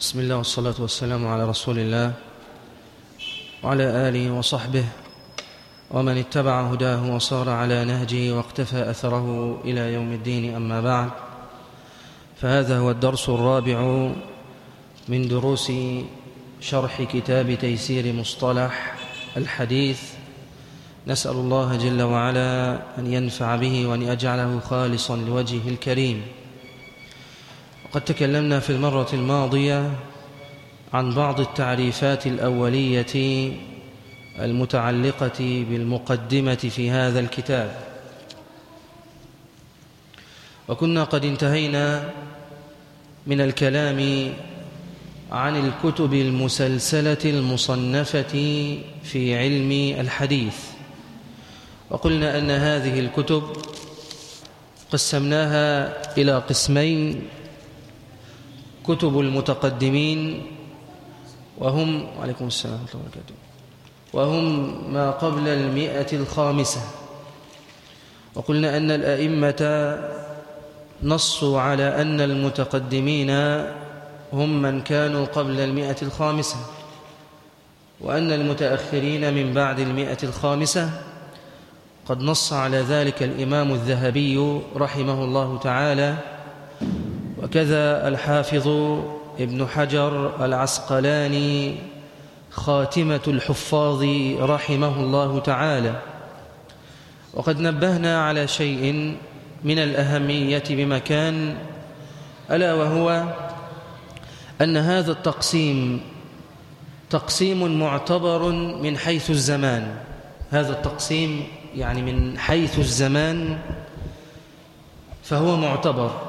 بسم الله والصلاة والسلام على رسول الله وعلى آله وصحبه ومن اتبع هداه وصار على نهجه واقتفى أثره إلى يوم الدين أما بعد فهذا هو الدرس الرابع من دروس شرح كتاب تيسير مصطلح الحديث نسأل الله جل وعلا أن ينفع به وأن يجعله خالصا لوجهه الكريم وقد تكلمنا في المرة الماضية عن بعض التعريفات الأولية المتعلقة بالمقدمة في هذا الكتاب. وكنا قد انتهينا من الكلام عن الكتب المسلسلة المصنفة في علم الحديث. وقلنا أن هذه الكتب قسمناها إلى قسمين كتب المتقدمين وهم وعليكم السلام ورحمة الله وهم ما قبل المئة الخامسة. وقلنا أن الأئمة نصوا على أن المتقدمين هم من كانوا قبل المئة الخامسة. وأن المتأخرين من بعد المئة الخامسة. قد نص على ذلك الإمام الذهبي رحمه الله تعالى وكذا الحافظ ابن حجر العسقلاني خاتمة الحفاظ رحمه الله تعالى. وقد نبهنا على شيء من الأهمية بمكان ألا وهو أن هذا التقسيم تقسيم معتبر من حيث الزمان. هذا التقسيم يعني من حيث الزمان فهو معتبر.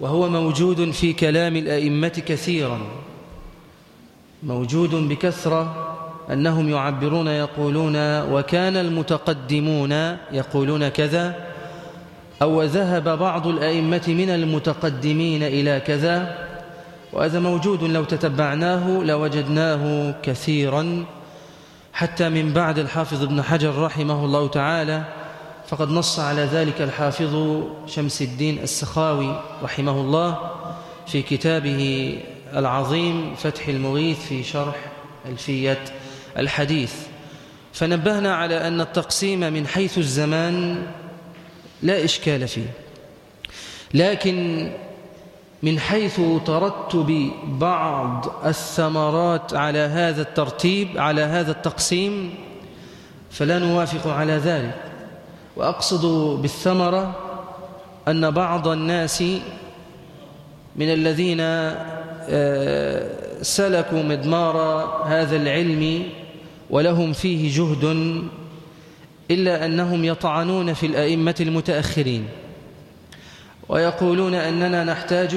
وهو موجود في كلام الأئمة كثيرا. موجود بكثرة أنهم يعبرون يقولون وكان المتقدمون يقولون كذا أو ذهب بعض الأئمة من المتقدمين إلى كذا وهذا موجود لو تتبعناه لوجدناه كثيرا. حتى من بعد الحافظ ابن حجر رحمه الله تعالى فقد نص على ذلك الحافظ شمس الدين السخاوي رحمه الله في كتابه العظيم فتح المغيث في شرح ألفية الحديث. فنبهنا على أن التقسيم من حيث الزمان لا إشكال فيه لكن من حيث ترتب بعض الثمرات على هذا الترتيب على هذا التقسيم فلا نوافق على ذلك. وأقصد بالثمرة أن بعض الناس من الذين سلكوا مدمار هذا العلم ولهم فيه جهد إلا أنهم يطعنون في الأئمة المتأخرين ويقولون أننا نحتاج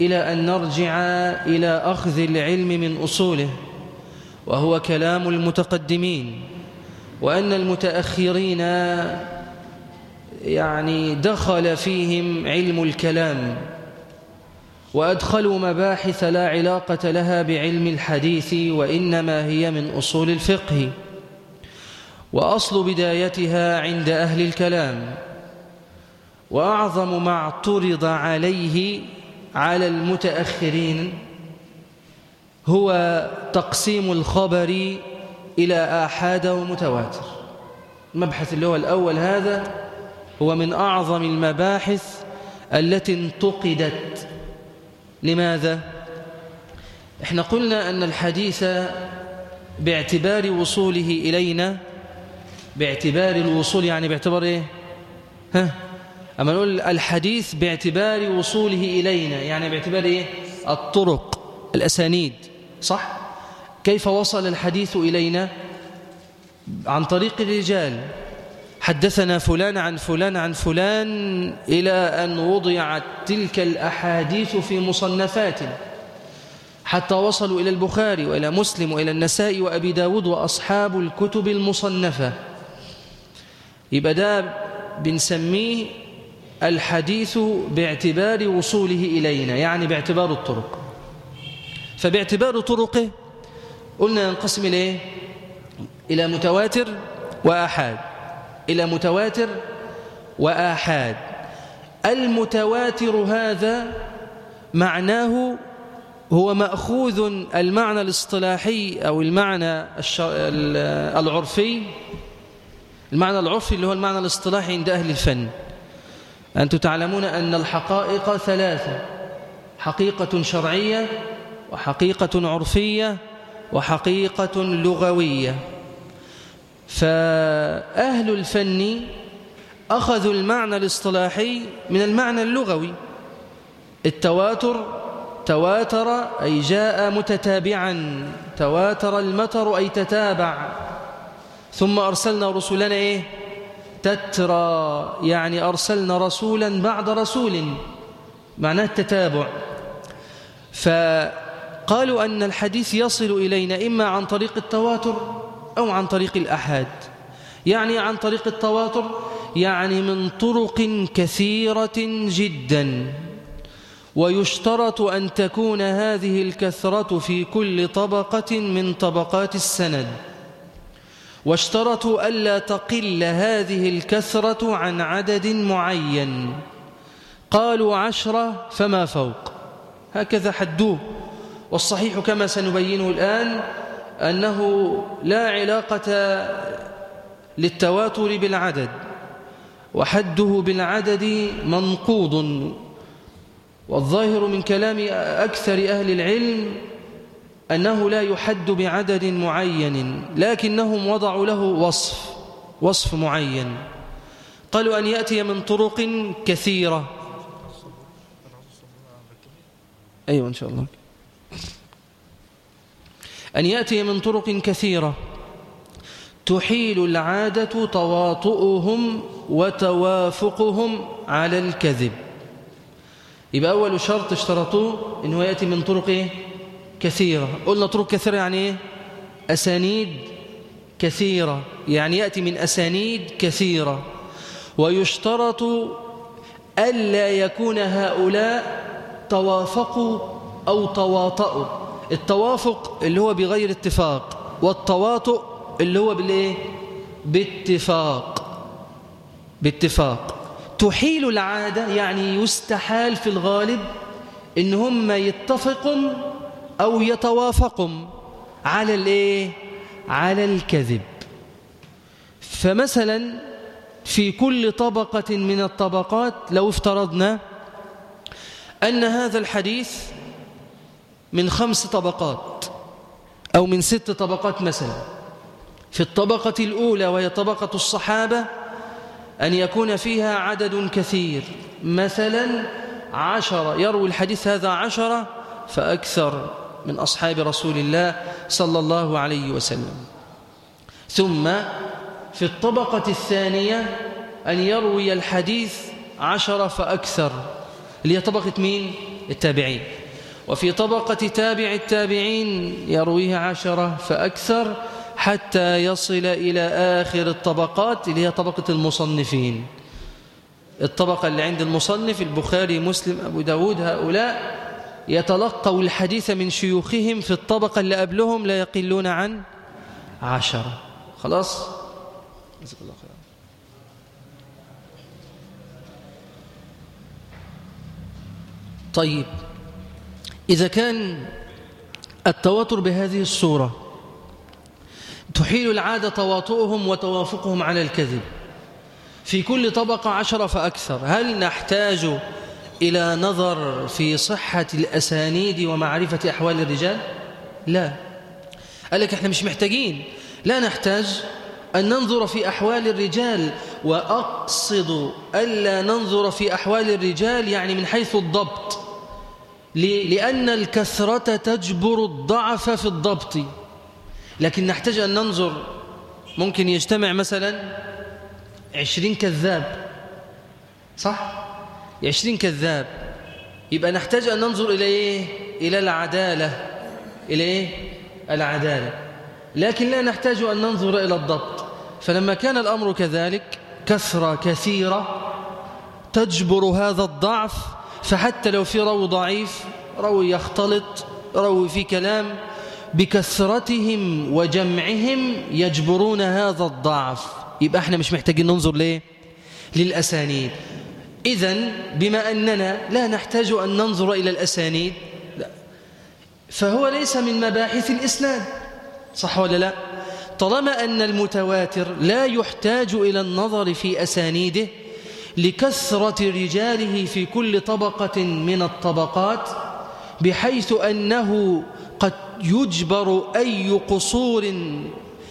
إلى أن نرجع إلى أخذ العلم من أصوله وهو كلام المتقدمين. وأن المتأخرين يعني دخل فيهم علم الكلام وأدخلوا مباحث لا علاقة لها بعلم الحديث وإنما هي من أصول الفقه وأصل بدايتها عند أهل الكلام وأعظم ما اعترض عليه على المتأخرين هو تقسيم الخبر إلى آحاد ومتواتر المبحث اللي هو الأول هذا هو من أعظم المباحث التي انتقدت لماذا؟ إحنا قلنا أن الحديث باعتبار وصوله إلينا باعتبار الوصول يعني باعتبار إيه؟ ها؟ أما نقول الحديث باعتبار وصوله إلينا يعني باعتبار إيه؟ الطرق الأسانيد صح؟ كيف وصل الحديث إلينا؟ عن طريق الرجال. حدثنا فلان عن فلان عن فلان إلى أن وضعت تلك الأحاديث في مصنفات. حتى وصلوا إلى البخاري وإلى مسلم وإلى النساء وأبي داود وأصحاب الكتب المصنفة. يبقى ده بنسميه الحديث باعتبار وصوله إلينا يعني باعتبار الطرق. فباعتبار طرقه قلنا ينقسم إليه إلى متواتر وآحاد. إلى متواتر وآحاد. المتواتر هذا معناه هو مأخوذ المعنى الاصطلاحي أو المعنى العرفي. المعنى العرفي اللي هو المعنى الاصطلاحي عند أهل الفن. أنتم تعلمون أن الحقائق ثلاثة حقيقة شرعية وحقيقة عرفية وحقيقة لغوية. فأهل الفن أخذوا المعنى الاصطلاحي من المعنى اللغوي. التواتر تواتر أي جاء متتابعا تواتر المطر أي تتابع. ثم أرسلنا رسلنا إيه؟ تترى يعني أرسلنا رسولا بعد رسول معناه التتابع. فقالوا أن الحديث يصل إلينا إما عن طريق التواتر أو عن طريق الأحاد. يعني عن طريق التواتر يعني من طرق كثيرة جدا. ويشترط أن تكون هذه الكثرة في كل طبقة من طبقات السند. واشترطوا ألا تقل هذه الكثرة عن عدد معين. قالوا عشرة فما فوق. هكذا حدوه. والصحيح كما سنبينه الآن أنه لا علاقة للتواتر بالعدد وحده بالعدد منقوض والظاهر من كلام أكثر أهل العلم أنه لا يحد بعدد معين لكنهم وضعوا له وصف وصف معين. قالوا أن يأتي من طرق كثيرة. أيوة إن شاء الله. أن يأتي من طرق كثيرة. تحيل العادة تواطؤهم وتوافقهم على الكذب. يبقى أول شرط اشترطوه إنه يأتي من طرق؟ كثيرة. قلنا طرق كثيرة يعني إيه؟ أسانيد كثيرة. يعني يأتي من أسانيد كثيرة. ويشترط ألا يكون هؤلاء توافقوا أو تواطؤوا. التوافق اللي هو بغير اتفاق والتواطؤ اللي هو بالإيه؟ باتفاق باتفاق تحيل العادة يعني يستحال في الغالب إن هم يتفقوا أو يتوافقوا على الإيه؟ على الكذب فمثلا في كل طبقة من الطبقات لو افترضنا أن هذا الحديث من خمس طبقات أو من ست طبقات مثلا. في الطبقة الأولى وهي طبقة الصحابة أن يكون فيها عدد كثير. مثلا عشرة يروي الحديث هذا عشرة فأكثر من أصحاب رسول الله صلى الله عليه وسلم. ثم في الطبقة الثانية أن يروي الحديث عشرة فأكثر. اللي هي طبقة مين؟ التابعين. وفي طبقة تابع التابعين يرويه عشرة فأكثر حتى يصل إلى آخر الطبقات اللي هي طبقة المصنفين. الطبقة اللي عند المصنف البخاري مسلم أبو داود هؤلاء يتلقوا الحديث من شيوخهم في الطبقة اللي قبلهم لا يقلون عن عشرة. خلاص؟ الله خير طيب. إذا كان التواتر بهذه الصورة تحيل العادة تواطؤهم وتوافقهم على الكذب في كل طبقة عشرة فأكثر هل نحتاج إلى نظر في صحة الأسانيد ومعرفة أحوال الرجال؟ لا. قال لك إحنا مش محتاجين. لا نحتاج أن ننظر في أحوال الرجال وأقصد ألا ننظر في أحوال الرجال يعني من حيث الضبط. لأن الكثرة تجبر الضعف في الضبط لكن نحتاج أن ننظر ممكن يجتمع مثلا عشرين كذاب صح؟ عشرين كذاب يبقى نحتاج أن ننظر إلى إيه؟ إلى العدالة إلى إيه؟ العدالة لكن لا نحتاج أن ننظر إلى الضبط فلما كان الأمر كذلك كثرة كثيرة تجبر هذا الضعف فحتى لو في روي ضعيف روي يختلط روي في كلام بكثرتهم وجمعهم يجبرون هذا الضعف. يبقى إحنا مش محتاجين ننظر ليه؟ للأسانيد. إذا بما أننا لا نحتاج أن ننظر إلى الأسانيد لا. فهو ليس من مباحث الإسناد. صح ولا لا؟ طالما أن المتواتر لا يحتاج إلى النظر في أسانيده لكثرة رجاله في كل طبقة من الطبقات بحيث أنه قد يجبر أي قصور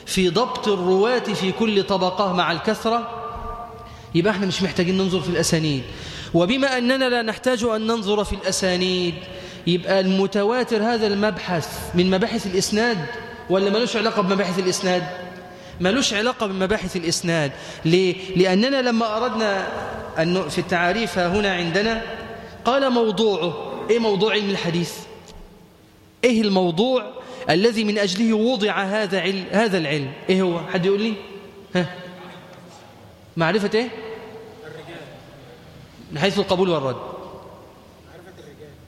في ضبط الرواة في كل طبقة مع الكثرة يبقى إحنا مش محتاجين ننظر في الأسانيد. وبما أننا لا نحتاج أن ننظر في الأسانيد يبقى المتواتر هذا المبحث من مباحث الإسناد ولا ملوش علاقة بمباحث الإسناد؟ ملوش علاقة بمباحث الإسناد. ليه؟ لأننا لما أردنا أن في التعاريف هنا عندنا قال موضوعه. إيه موضوع علم الحديث؟ إيه الموضوع الذي من أجله وضع هذا علم هذا العلم؟ إيه هو؟ حد يقول لي؟ ها؟ معرفة إيه؟ من حيث القبول والرد.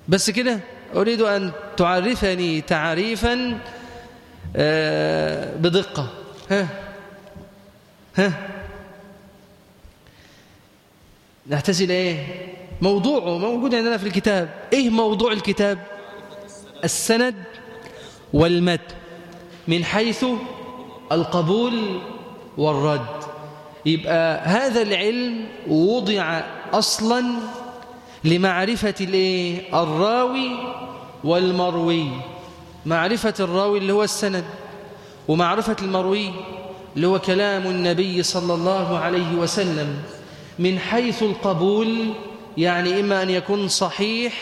بس كده؟ أريد أن تعرفني تعريفا آه، بدقة. ها. ها. إلى إيه؟ موضوعه موجود عندنا في الكتاب. إيه موضوع الكتاب؟ السند والمتن من حيث القبول والرد. يبقى هذا العلم وضع أصلا لمعرفة الإيه؟ الراوي والمروي. معرفة الراوي اللي هو السند. ومعرفة المروي اللي هو كلام النبي صلى الله عليه وسلم من حيث القبول يعني إما أن يكون صحيح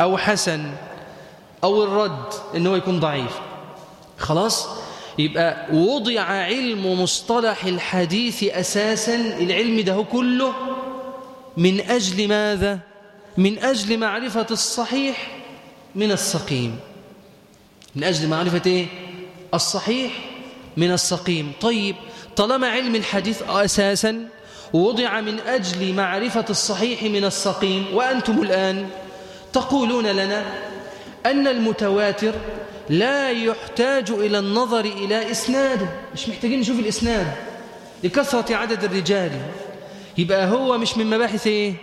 أو حسن أو الرد أنه يكون ضعيف خلاص يبقى وضع علم مصطلح الحديث أساسا العلم ده كله من أجل ماذا؟ من أجل معرفة الصحيح من السقيم من أجل معرفة إيه؟ الصحيح من السقيم. طيب طالما علم الحديث أساسا وضع من أجل معرفة الصحيح من السقيم وأنتم الآن تقولون لنا أن المتواتر لا يحتاج إلى النظر إلى إسناده مش محتاجين نشوف الإسناد لكثرة عدد الرجال. يبقى هو مش من مباحث إيه؟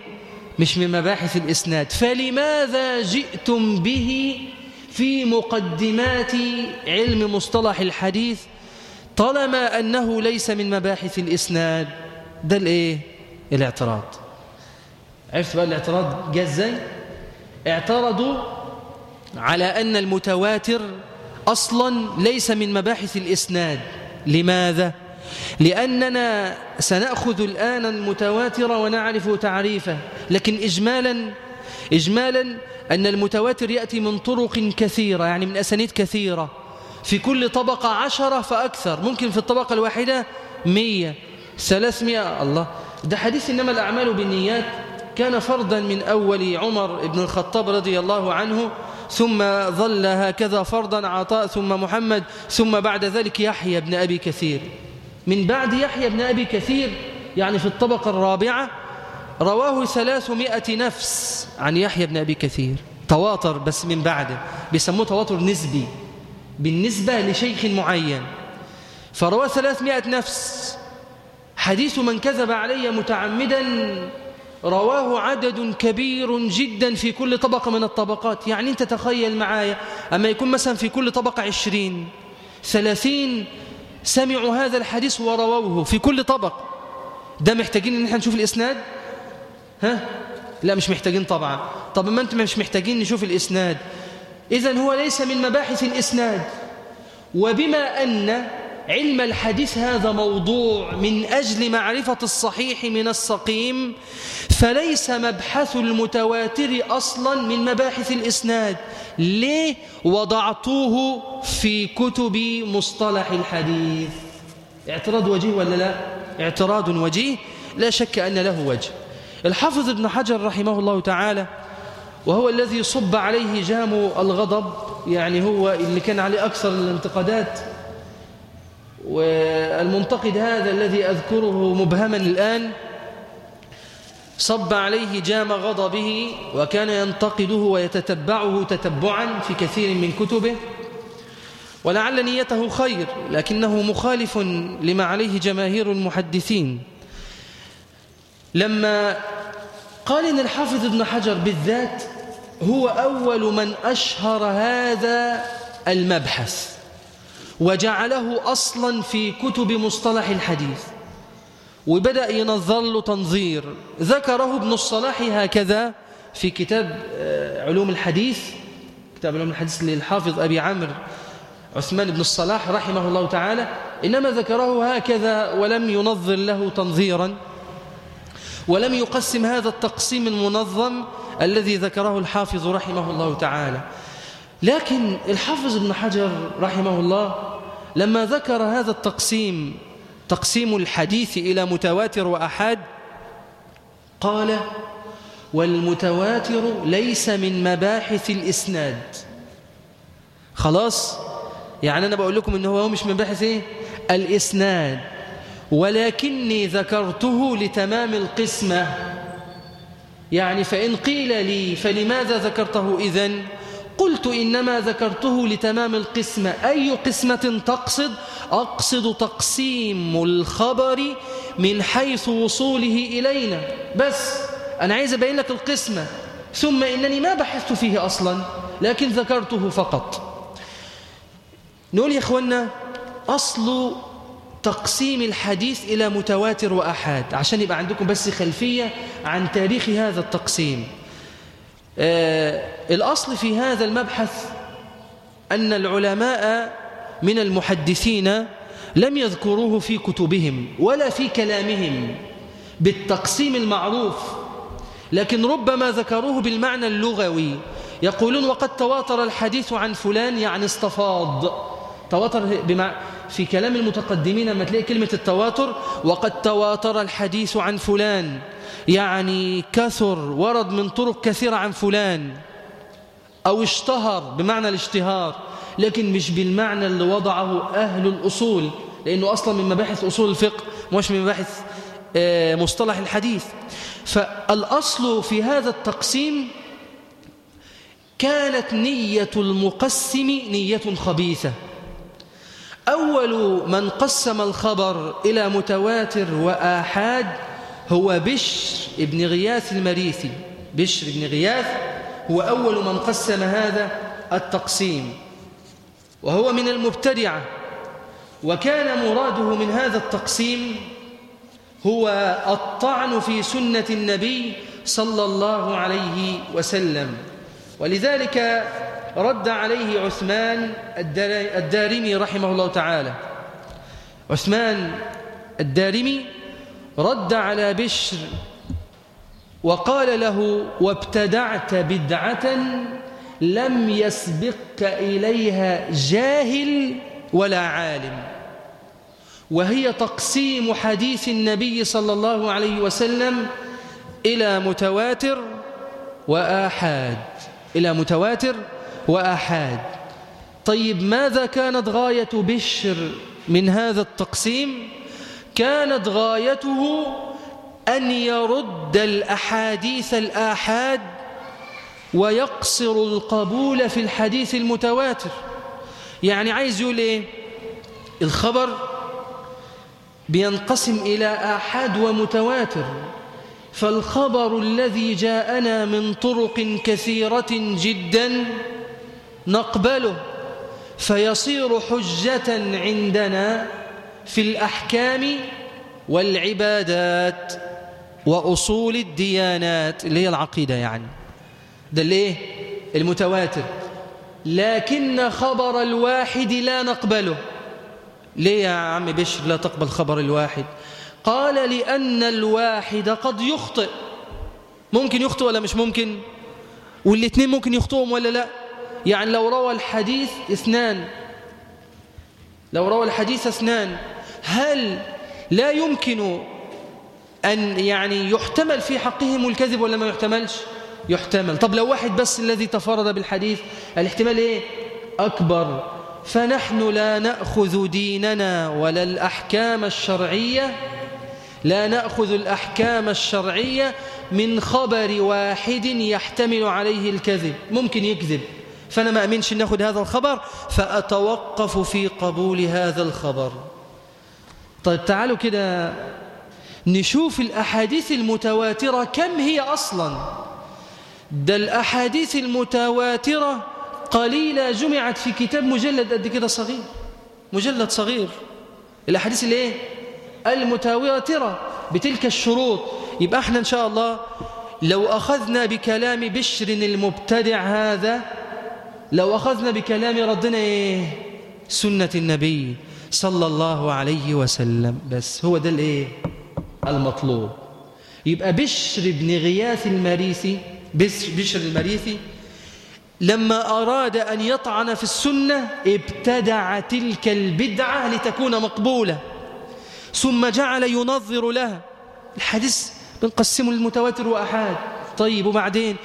مش من مباحث الإسناد. فلماذا جئتم به في مقدمات علم مصطلح الحديث طالما أنه ليس من مباحث الإسناد ده الإيه؟ الاعتراض عرفت بقى الاعتراض جاء إزاي؟ اعترضوا على أن المتواتر أصلا ليس من مباحث الإسناد لماذا؟ لأننا سنأخذ الآن المتواتر ونعرف تعريفه لكن إجمالا إجمالا أن المتواتر يأتي من طرق كثيرة يعني من أسانيد كثيرة. في كل طبقة عشرة فأكثر. ممكن في الطبقة الواحدة مية. ثلاثمائة. الله. ده حديث إنما الأعمال بالنيات. كان فرضا من أول عمر بن الخطاب رضي الله عنه ثم ظل هكذا فرضا عطاء ثم محمد ثم بعد ذلك يحيى بن أبي كثير. من بعد يحيى بن أبي كثير يعني في الطبقة الرابعة رواه ثلاثمائة نفس عن يحيى بن أبي كثير. تواتر بس من بعده. بيسموه تواتر نسبي. بالنسبة لشيخ معين. فرواه ثلاثمائة نفس. حديث من كذب علي متعمدا رواه عدد كبير جدا في كل طبقة من الطبقات. يعني انت تخيل معايا أما يكون مثلا في كل طبقة عشرين ثلاثين سمعوا هذا الحديث ورووه في كل طبق. ده محتاجين إن إحنا نشوف الإسناد؟ ها؟ لا مش محتاجين طبعا. طب ما أنتم مش محتاجين نشوف الإسناد. إذن هو ليس من مباحث الإسناد. وبما أن علم الحديث هذا موضوع من أجل معرفة الصحيح من السقيم فليس مبحث المتواتر أصلا من مباحث الإسناد. ليه؟ وضعتوه في كتب مصطلح الحديث. اعتراض وجيه ولا لا؟ اعتراض وجيه. لا شك أن له وجه. الحافظ ابن حجر رحمه الله تعالى وهو الذي صب عليه جام الغضب يعني هو اللي كان عليه أكثر الانتقادات والمنتقد هذا الذي أذكره مبهما الآن صب عليه جام غضبه وكان ينتقده ويتتبعه تتبعا في كثير من كتبه ولعل نيته خير لكنه مخالف لما عليه جماهير المحدثين. لما قال إن الحافظ ابن حجر بالذات هو أول من أشهر هذا المبحث وجعله أصلا في كتب مصطلح الحديث وبدأ ينظر له تنظير. ذكره ابن الصلاح هكذا في كتاب آه، علوم الحديث كتاب علوم الحديث للحافظ أبي عمرو عثمان بن الصلاح رحمه الله تعالى إنما ذكره هكذا ولم ينظر له تنظيرا. ولم يقسم هذا التقسيم المنظم الذي ذكره الحافظ رحمه الله تعالى. لكن الحافظ ابن حجر رحمه الله لما ذكر هذا التقسيم تقسيم الحديث إلى متواتر وأحاد قال والمتواتر ليس من مباحث الإسناد. خلاص؟ يعني أنا بقول لكم إنه هو مش مباحث إيه؟ الإسناد. ولكني ذكرته لتمام القسمة. يعني فإن قيل لي فلماذا ذكرته إذن؟ قلت إنما ذكرته لتمام القسمة. أي قسمة تقصد؟ أقصد تقسيم الخبر من حيث وصوله إلينا. بس أنا عايز أبين لك القسمة. ثم إنني ما بحثت فيه أصلا لكن ذكرته فقط. نقول يا إخوانا أصل تقسيم الحديث إلى متواتر وأحاد. عشان يبقى عندكم بس خلفية عن تاريخ هذا التقسيم. آه الأصل في هذا المبحث أن العلماء من المحدثين لم يذكروه في كتبهم ولا في كلامهم بالتقسيم المعروف. لكن ربما ذكروه بالمعنى اللغوي. يقولون وقد تواتر الحديث عن فلان يعني استفاض تواتر بمع... في كلام المتقدمين لما تلاقي كلمة التواتر وقد تواتر الحديث عن فلان. يعني كثر ورد من طرق كثيرة عن فلان. أو اشتهر بمعنى الاشتهار. لكن مش بالمعنى اللي وضعه أهل الأصول. لأنه أصلا من مباحث أصول الفقه مش من مباحث آه، مصطلح الحديث. فالأصل في هذا التقسيم كانت نية المقسم نية خبيثة. أول من قسم الخبر إلى متواتر وآحاد هو بشر ابن غياث المريثي. بشر ابن غياث هو أول من قسم هذا التقسيم وهو من المبتدعة. وكان مراده من هذا التقسيم هو الطعن في سنة النبي صلى الله عليه وسلم. ولذلك رد عليه عثمان الدارمي رحمه الله تعالى. عثمان الدارمي رد على بشر وقال له وابتدعت بدعة لم يسبقك إليها جاهل ولا عالم. وهي تقسيم حديث النبي صلى الله عليه وسلم إلى متواتر وآحاد. إلى متواتر وآحاد طيب ماذا كانت غاية بشر من هذا التقسيم؟ كانت غايته أن يرد الأحاديث الآحاد ويقصر القبول في الحديث المتواتر. يعني عايز يقول إيه؟ الخبر بينقسم إلى آحاد ومتواتر. فالخبر الذي جاءنا من طرق كثيرة جدا نقبله فيصير حجة عندنا في الأحكام والعبادات وأصول الديانات. اللي هي العقيدة يعني. ده إيه؟ المتواتر. لكن خبر الواحد لا نقبله. ليه يا عم بشر لا تقبل خبر الواحد؟ قال لأن الواحد قد يخطئ. ممكن يخطئ ولا مش ممكن؟ والاثنين ممكن يخطئهم ولا لا؟ يعني لو روى الحديث اثنان لو روى الحديث اثنان هل لا يمكن أن يعني يحتمل في حقهم الكذب ولا ما يحتملش؟ يحتمل. طب لو واحد بس الذي تفرد بالحديث الاحتمال إيه؟ أكبر. فنحن لا نأخذ ديننا ولا الأحكام الشرعية لا نأخذ الأحكام الشرعية من خبر واحد يحتمل عليه الكذب. ممكن يكذب. فأنا ما أمنش نأخذ هذا الخبر فأتوقف في قبول هذا الخبر. طيب تعالوا كده نشوف الأحاديث المتواترة كم هي أصلا؟ ده الأحاديث المتواترة قليلة جمعت في كتاب مجلد قد كده صغير مجلد صغير. الأحاديث اللي إيه؟ المتواترة بتلك الشروط. يبقى إحنا إن شاء الله لو أخذنا بكلام بشر المبتدع هذا لو أخذنا بكلام ردنا إيه؟ سنة النبي صلى الله عليه وسلم. بس هو ده الإيه؟ المطلوب. يبقى بشر بن غياث المريثي بشر المريثي لما أراد أن يطعن في السنة ابتدع تلك البدعة لتكون مقبولة. ثم جعل ينظر لها الحديث بنقسمه للمتواتر وأحاد. طيب وبعدين؟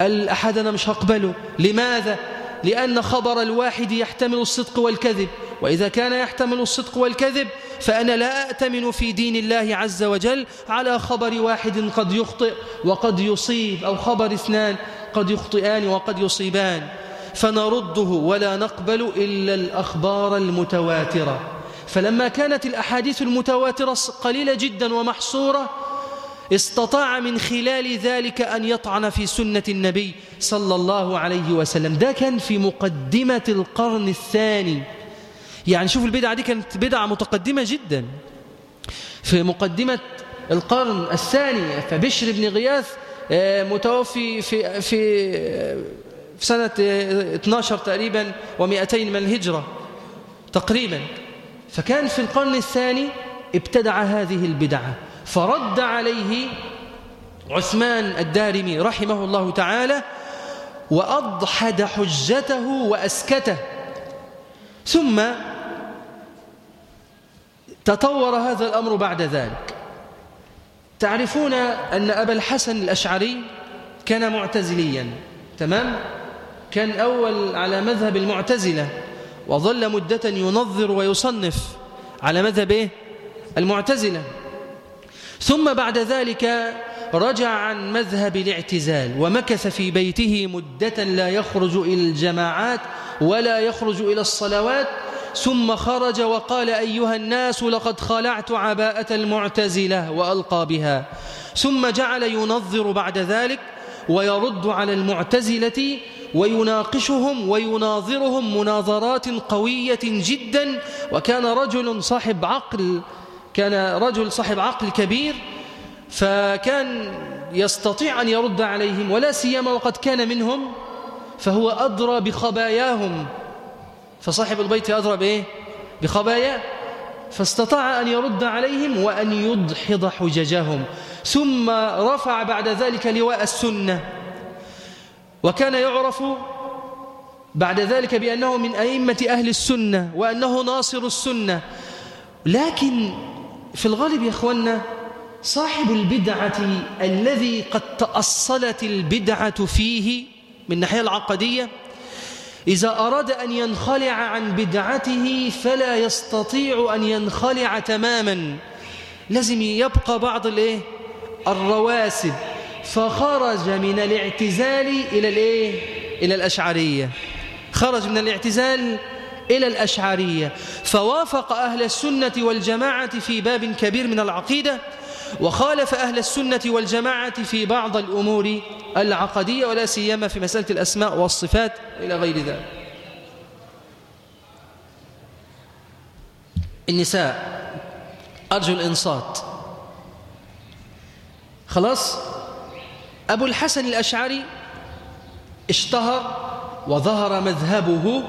الأحد أنا مش هقبله. لماذا؟ لأن خبر الواحد يحتمل الصدق والكذب. وإذا كان يحتمل الصدق والكذب فأنا لا أأتمن في دين الله عز وجل على خبر واحد قد يخطئ وقد يصيب أو خبر اثنان قد يخطئان وقد يصيبان. فنرده ولا نقبل إلا الأخبار المتواترة. فلما كانت الأحاديث المتواترة قليلة جدا ومحصورة استطاع من خلال ذلك أن يطعن في سنة النبي صلى الله عليه وسلم. ده كان في مقدمة القرن الثاني. يعني شوف البدعة دي كانت بدعة متقدمة جدا. في مقدمة القرن الثاني فبشر بن غياث آه، متوفي في في في سنة 12 تقريبا و200 من الهجرة تقريبا. فكان في القرن الثاني ابتدع هذه البدعة. فرد عليه عثمان الدارمي رحمه الله تعالى وأضحد حجته وأسكته ثم تطور هذا الأمر بعد ذلك تعرفون أن أبا الحسن الأشعري كان معتزليا تمام؟ كان أول على مذهب المعتزلة وظل مدة ينظر ويصنف على مذهب إيه؟ المعتزلة ثم بعد ذلك رجع عن مذهب الاعتزال ومكث في بيته مدة لا يخرج إلى الجماعات ولا يخرج إلى الصلوات ثم خرج وقال أيها الناس لقد خلعت عباءة المعتزلة وألقى بها. ثم جعل ينظر بعد ذلك ويرد على المعتزلة ويناقشهم ويناظرهم مناظرات قوية جدا وكان رجل صاحب عقل كان رجل صاحب عقل كبير فكان يستطيع أن يرد عليهم ولا سيما وقد كان منهم فهو أدرى بخباياهم. فصاحب البيت أدرى بإيه؟ بخباياه فاستطاع أن يرد عليهم وأن يدحض حججهم. ثم رفع بعد ذلك لواء السنة. وكان يعرف بعد ذلك بأنه من أئمة أهل السنة وأنه ناصر السنة. لكن في الغالب يا أخوانا صاحب البدعة الذي قد تأصلت البدعة فيه من الناحية العقدية إذا أراد أن ينخلع عن بدعته فلا يستطيع أن ينخلع تماما. لازم يبقى بعض الإيه؟ الرواسب. فخرج من الاعتزال إلى الإيه؟ إلى الأشعرية. خرج من الاعتزال إلى الأشعرية. فوافق أهل السنة والجماعة في باب كبير من العقيدة وخالف أهل السنة والجماعة في بعض الأمور العقدية ولا سيما في مسألة الأسماء والصفات إلى غير ذلك. النساء أرجو الإنصات. خلاص؟ أبو الحسن الأشعري اشتهر وظهر مذهبه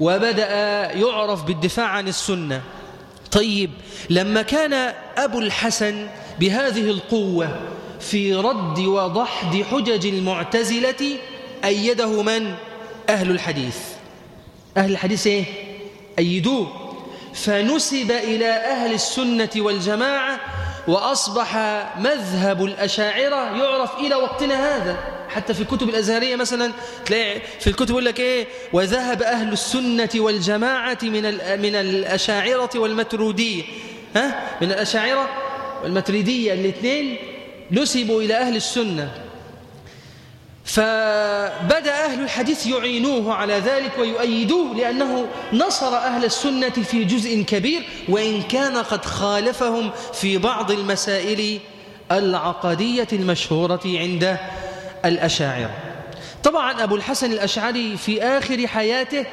وبدأ يعرف بالدفاع عن السنة طيب لما كان أبو الحسن بهذه القوة في رد وضحد حجج المعتزلة أيده من؟ أهل الحديث أهل الحديث إيه؟ أيدوه فنسب إلى أهل السنة والجماعة وأصبح مذهب الأشاعرة يعرف إلى وقتنا هذا حتى في الكتب الأزهرية مثلا تلاقي في الكتب يقول لك إيه؟ وذهب أهل السنة والجماعة من من الأشاعرة والمترودية. ها؟ من الأشاعرة والمتريدية الاثنين نسبوا إلى أهل السنة. فبدأ أهل الحديث يعينوه على ذلك ويؤيدوه لأنه نصر أهل السنة في جزء كبير وإن كان قد خالفهم في بعض المسائل العقدية المشهورة عند الأشاعرة. طبعا أبو الحسن الأشعري في آخر حياته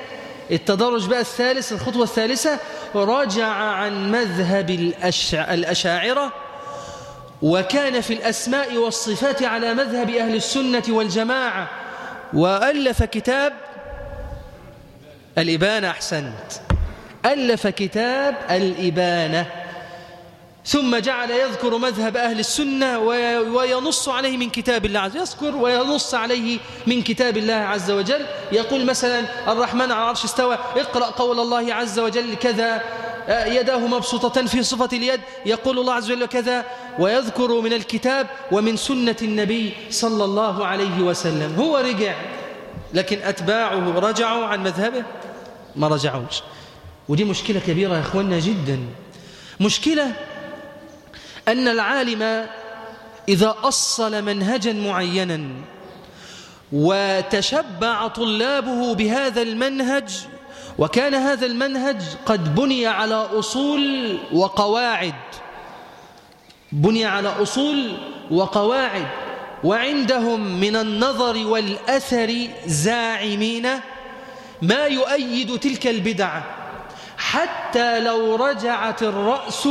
التدرج بقى الثالث الخطوة الثالثة رجع عن مذهب الأشع... الأشاعرة وكان في الأسماء والصفات على مذهب أهل السنة والجماعة وألف كتاب الإبانة أحسنت. ألف كتاب الإبانة. ثم جعل يذكر مذهب أهل السنة وينص عليه من كتاب الله عز وجل يذكر وينص عليه من كتاب الله عز وجل. يقول مثلا الرحمن على العرش استوى اقرأ قول الله عز وجل كذا يداه مبسوطة في صفة اليد يقول الله عز وجل كذا ويذكر من الكتاب ومن سنة النبي صلى الله عليه وسلم. هو رجع لكن أتباعه رجعوا عن مذهبه؟ ما رجعوش. ودي مشكلة كبيرة يا أخوانا جدا. مشكلة أن العالم إذا أصل منهجا معينا وتشبع طلابه بهذا المنهج وكان هذا المنهج قد بني على أصول وقواعد. بني على أصول وقواعد. وعندهم من النظر والأثر زاعمين ما يؤيد تلك البدعة. حتى لو رجعت الرأس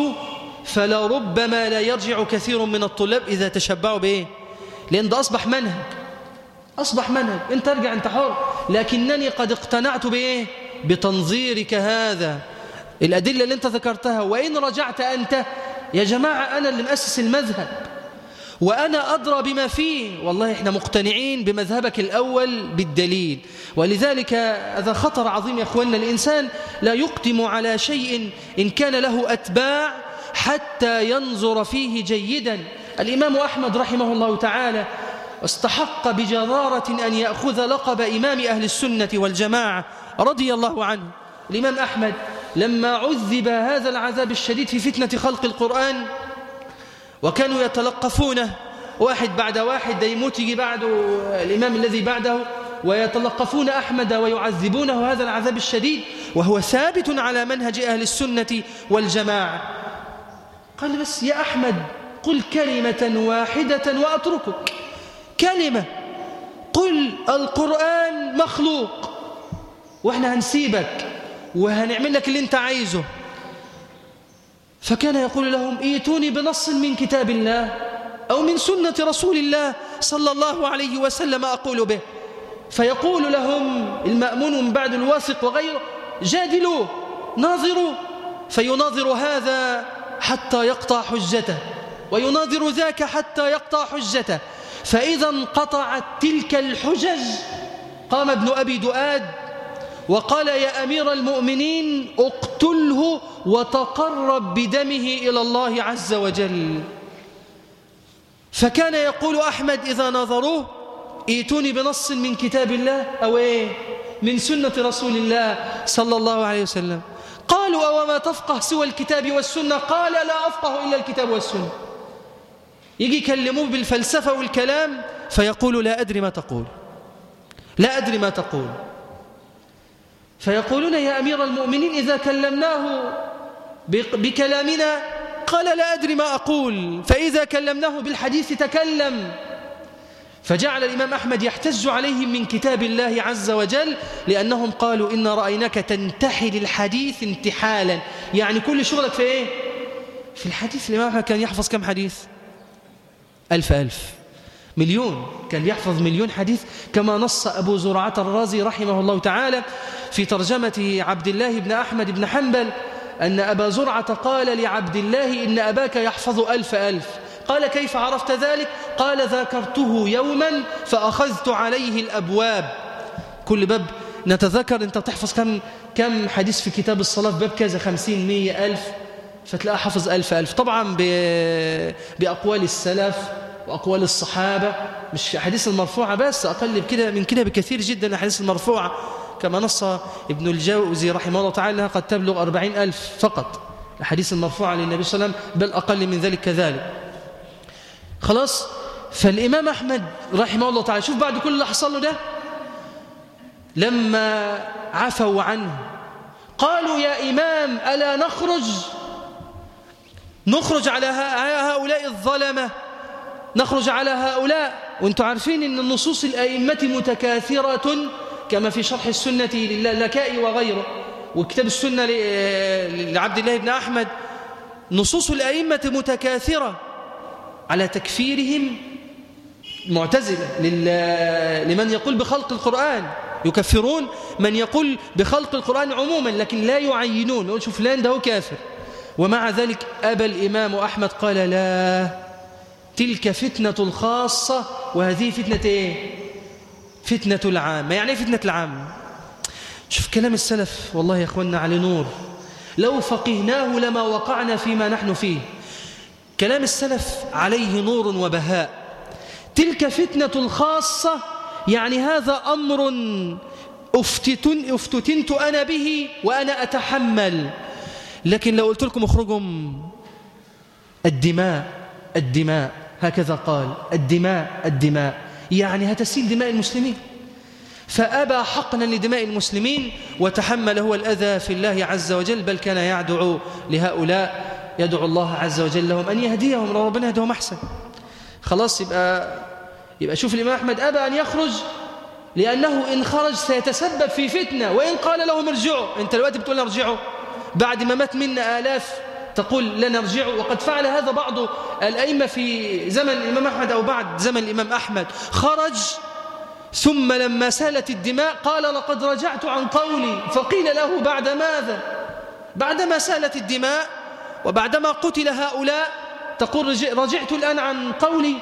فلربما لا يرجع كثير من الطلاب إذا تشبعوا بإيه؟ لأن ده أصبح منهج. أصبح منهج. أنت ارجع أنت حر. لكنني قد اقتنعت بإيه؟ بتنظيرك هذا. الأدلة اللي أنت ذكرتها وإن رجعت أنت يا جماعة أنا اللي مؤسس المذهب. وأنا أدرى بما فيه. والله إحنا مقتنعين بمذهبك الأول بالدليل. ولذلك هذا خطر عظيم يا أخواننا. الإنسان لا يقدم على شيء إن كان له أتباع حتى ينظر فيه جيدا. الإمام أحمد رحمه الله تعالى استحق بجدارة أن يأخذ لقب إمام أهل السنة والجماعة رضي الله عنه. الإمام أحمد لما عذب هذا العذاب الشديد في فتنة خلق القرآن وكانوا يتلقفونه واحد بعد واحد ده يموت يجي بعده الإمام الذي بعده ويتلقفون أحمد ويعذبونه هذا العذاب الشديد وهو ثابت على منهج أهل السنة والجماعة. قال بس يا أحمد قل كلمة واحدة وأتركك. كلمة. قل القرآن مخلوق. وإحنا هنسيبك وهنعمل لك اللي أنت عايزه. فكان يقول لهم إيتوني بنص من كتاب الله أو من سنة رسول الله صلى الله عليه وسلم أقول به. فيقول لهم المأمون من بعد الواثق وغيره جادلوا ناظروا. فيناظر هذا حتى يقطع حجته ويناظر ذاك حتى يقطع حجته. فإذا انقطعت تلك الحجج قام ابن أبي دؤاد وقال يا أمير المؤمنين اقتله وتقرب بدمه إلى الله عز وجل. فكان يقول أحمد إذا نظروه إيتوني بنص من كتاب الله. أو إيه؟ من سنة رسول الله صلى الله عليه وسلم. قالوا أوما تفقه سوى الكتاب والسنة؟ قال لا أفقه إلا الكتاب والسنة. يجي يكلموه بالفلسفة والكلام فيقول لا أدري ما تقول. لا أدري ما تقول. فيقولون يا أمير المؤمنين إذا كلمناه بكلامنا قال لا أدري ما أقول. فإذا كلمناه بالحديث تكلم. فجعل الإمام أحمد يحتج عليهم من كتاب الله عز وجل لأنهم قالوا إن رأيناك تنتحل الحديث انتحالا. يعني كل شغلك في إيه؟ في الحديث. الإمام أحمد كان يحفظ كم حديث؟ ألف ألف. مليون. كان يحفظ مليون حديث. كما نص أبو زرعة الرازي رحمه الله تعالى في ترجمة عبد الله بن أحمد بن حنبل أن أبا زرعة قال لعبد الله إن أباك يحفظ ألف ألف. قال كيف عرفت ذلك؟ قال ذكرته يوما فأخذت عليه الأبواب. كل باب نتذكر أنت تحفظ كم, كم حديث في كتاب الصلاة؟ باب كذا خمسين مية ألف. فتلاقى حفظ ألف ألف. طبعا بأقوال السلف وأقوال الصحابة مش حديث المرفوعة بس أقل كده من كده بكثير جدا الحديث المرفوعة. كما نص ابن الجوزي رحمه الله تعالى قد تبلغ أربعين ألف فقط. الحديث المرفوعة للنبي صلى الله عليه وسلم بل أقل من ذلك كذلك. خلاص؟ فالإمام أحمد رحمه الله تعالى شوف بعد كل اللي حصل له ده لما عفوا عنه قالوا يا إمام ألا نخرج؟ نخرج على هؤلاء الظلمة نخرج على هؤلاء. وأنتم عارفين إن النصوص الأئمة متكاثرة كما في شرح السنة للكائي وغيره. وكتاب السنة لعبد الله بن أحمد نصوص الأئمة متكاثرة. على تكفيرهم معتزلة لمن يقول بخلق القرآن. يكفرون من يقول بخلق القرآن عموما لكن لا يعينون. يقول شوف فلان ده هو كافر. ومع ذلك أبى الإمام أحمد قال لا. تلك فتنة الخاصة. وهذه فتنة إيه؟ فتنة العامة. يعني إيه فتنة العامة؟ شوف كلام السلف والله يا أخوانا على نور. لو فقهناه لما وقعنا فيما نحن فيه. كلام السلف عليه نور وبهاء. تلك فتنة الخاصة يعني هذا أمر أفتتنت أنا به وأنا أتحمل. لكن لو قلت لكم اخرجوا الدماء الدماء هكذا قال الدماء الدماء. يعني هتسيل دماء المسلمين. فأبى حقنا لدماء المسلمين وتحمل هو الأذى في الله عز وجل بل كان يدعو لهؤلاء يدعو الله عز وجل لهم أن يهديهم ربنا يهديهم أحسن. خلاص يبقى يبقى شوف الإمام أحمد أبى أن يخرج لأنه إن خرج سيتسبب في فتنة وإن قال لهم ارجعوا. أنت دلوقتي بتقول ارجعوا بعد ما مات منا آلاف تقول لا نرجع وقد فعل هذا بعض الأئمة في زمن الإمام أحمد أو بعد زمن الإمام أحمد. خرج ثم لما سالت الدماء قال لقد رجعت عن قولي فقيل له بعد ماذا؟ بعدما سالت الدماء وبعدما قتل هؤلاء تقول رجعت الآن عن قولي.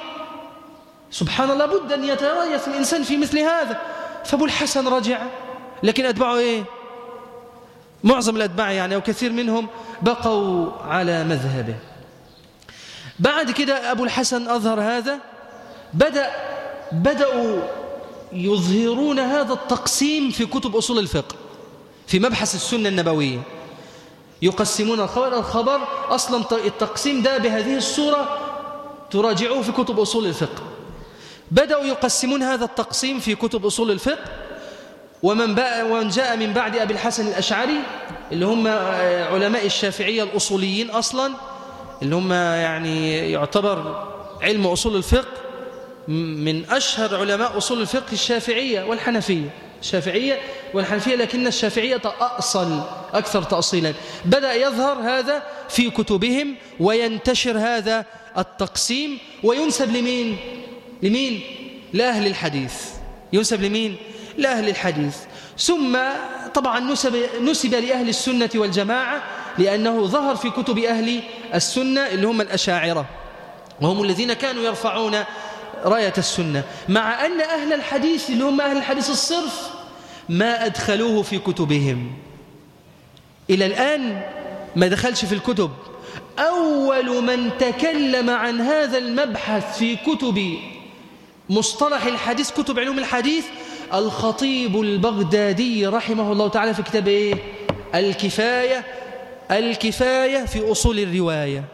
سبحان الله بد أن يتريث الإنسان في مثل هذا. فأبو الحسن رجع. لكن أتبعه إيه؟ معظم الأتباع يعني أو كثير منهم بقوا على مذهبه. بعد كده أبو الحسن أظهر هذا. بدأ بدأوا يظهرون هذا التقسيم في كتب أصول الفقه في مبحث السنة النبوية. يقسمون الخبر الخبر. أصلا التقسيم ده بهذه الصورة تراجعوه في كتب أصول الفقه. بدأوا يقسمون هذا التقسيم في كتب أصول الفقه. ومن, ومن جاء من بعد أبي الحسن الأشعري اللي هم علماء الشافعية الأصوليين أصلا اللي هم يعني يعتبر علم أصول الفقه من أشهر علماء أصول الفقه الشافعية والحنفية. الشافعية والحنفية لكن الشافعية أصل أكثر تأصيلا. بدأ يظهر هذا في كتبهم وينتشر هذا التقسيم. وينسب لمين؟ لمين؟ لأهل الحديث. ينسب لمين؟ لأهل الحديث. ثم طبعا نسب, نسب لأهل السنة والجماعة لأنه ظهر في كتب أهل السنة اللي هم الأشاعرة. وهم الذين كانوا يرفعون راية السنة. مع أن أهل الحديث اللي هم أهل الحديث الصرف ما أدخلوه في كتبهم. إلى الآن ما دخلش في الكتب. أول من تكلم عن هذا المبحث في كتب مصطلح الحديث كتب علوم الحديث الخطيب البغدادي رحمه الله تعالى في كتاب إيه؟ الكفاية الكفاية في أصول الرواية.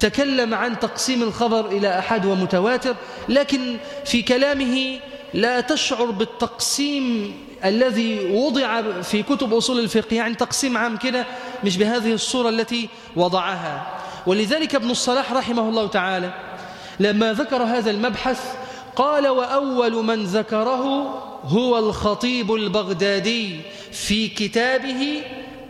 تكلم عن تقسيم الخبر إلى أحد ومتواتر لكن في كلامه لا تشعر بالتقسيم الذي وضع في كتب أصول الفقه يعني تقسيم عام كده مش بهذه الصورة التي وضعها. ولذلك ابن الصلاح رحمه الله تعالى لما ذكر هذا المبحث قال وأول من ذكره هو الخطيب البغدادي في كتابه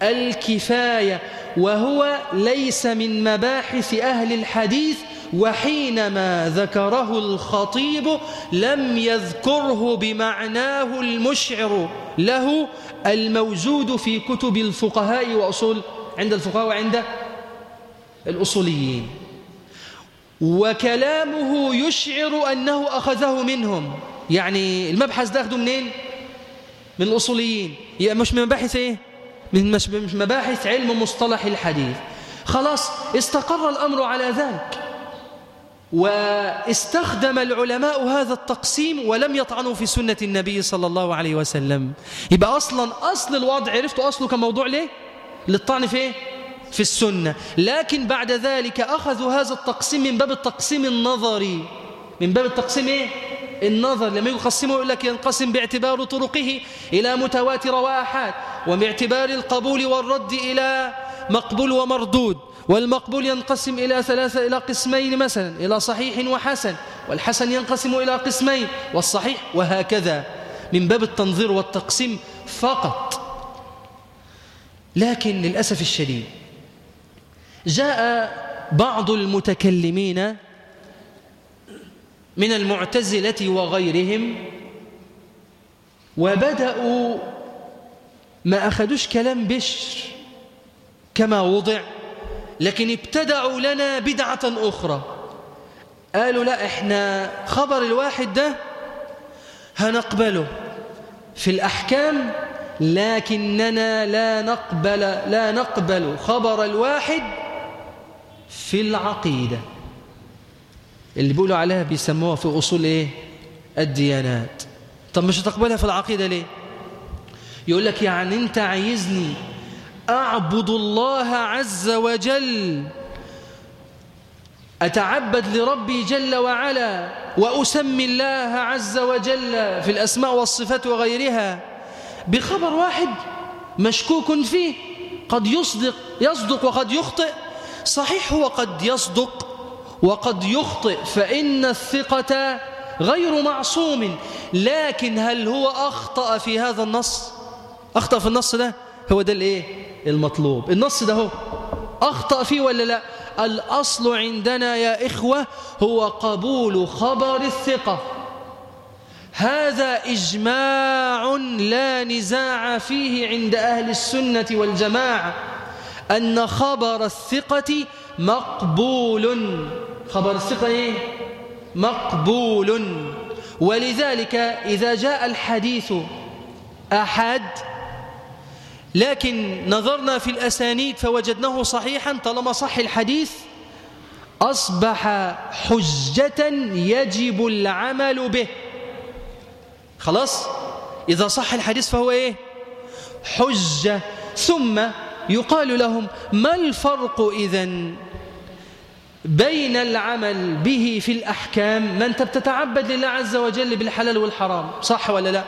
الكفاية وهو ليس من مباحث أهل الحديث وحينما ذكره الخطيب لم يذكره بمعناه المشعر. له الموجود في كتب الفقهاء وأصول عند الفقهاء وعند الأصوليين. وكلامه يشعر أنه أخذه منهم. يعني المبحث ده أخذه منين؟ من الأصوليين. يعني مش من مباحث إيه؟ من مباحث علم مصطلح الحديث. خلاص استقر الأمر على ذلك. واستخدم العلماء هذا التقسيم ولم يطعنوا في سنة النبي صلى الله عليه وسلم يبقى أصلا أصل الوضع عرفتوا أصله كموضوع ليه؟ للطعن في إيه؟ في السنة لكن بعد ذلك أخذوا هذا التقسيم من باب التقسيم النظري من باب التقسيم إيه؟ النظر لما يقسمه يقول لك ينقسم باعتبار طرقه إلى متواتر وآحاد وباعتبار القبول والرد إلى مقبول ومردود والمقبول ينقسم إلى ثلاثة إلى قسمين مثلا إلى صحيح وحسن والحسن ينقسم إلى قسمين والصحيح وهكذا. من باب التنظير والتقسيم فقط. لكن للأسف الشديد جاء بعض المتكلمين من المعتزلة وغيرهم وبدأوا ما أخذوش كلام بشر كما وضع لكن ابتدعوا لنا بدعة أخرى. قالوا لا إحنا خبر الواحد ده هنقبله في الأحكام لكننا لا نقبل لا نقبل خبر الواحد في العقيدة. اللي بيقولوا عليها بيسموها في أصول إيه؟ الديانات. طب مش هتقبلها في العقيدة ليه؟ يقول لك يعني أنت عايزني أعبد الله عز وجل. أتعبد لربي جل وعلا وأسمي الله عز وجل في الأسماء والصفات وغيرها. بخبر واحد مشكوك فيه قد يصدق يصدق وقد يخطئ. صحيح هو قد يصدق وقد يخطئ فإن الثقة غير معصوم. لكن هل هو أخطأ في هذا النص؟ أخطأ في النص ده هو ده الإيه المطلوب. النص ده هو أخطأ فيه ولا لا؟ الأصل عندنا يا إخوة هو قبول خبر الثقة. هذا إجماع لا نزاع فيه عند أهل السنة والجماعة أن خبر الثقة مقبول. خبر الثقة إيه؟ مقبول. ولذلك إذا جاء الحديث أحد لكن نظرنا في الأسانيد فوجدناه صحيحا طالما صح الحديث أصبح حجة يجب العمل به. خلاص؟ إذا صح الحديث فهو إيه؟ حجة. ثم يقال لهم ما الفرق إذن بين العمل به في الأحكام؟ ما أنت بتتعبد لله عز وجل بالحلال والحرام صح ولا لا؟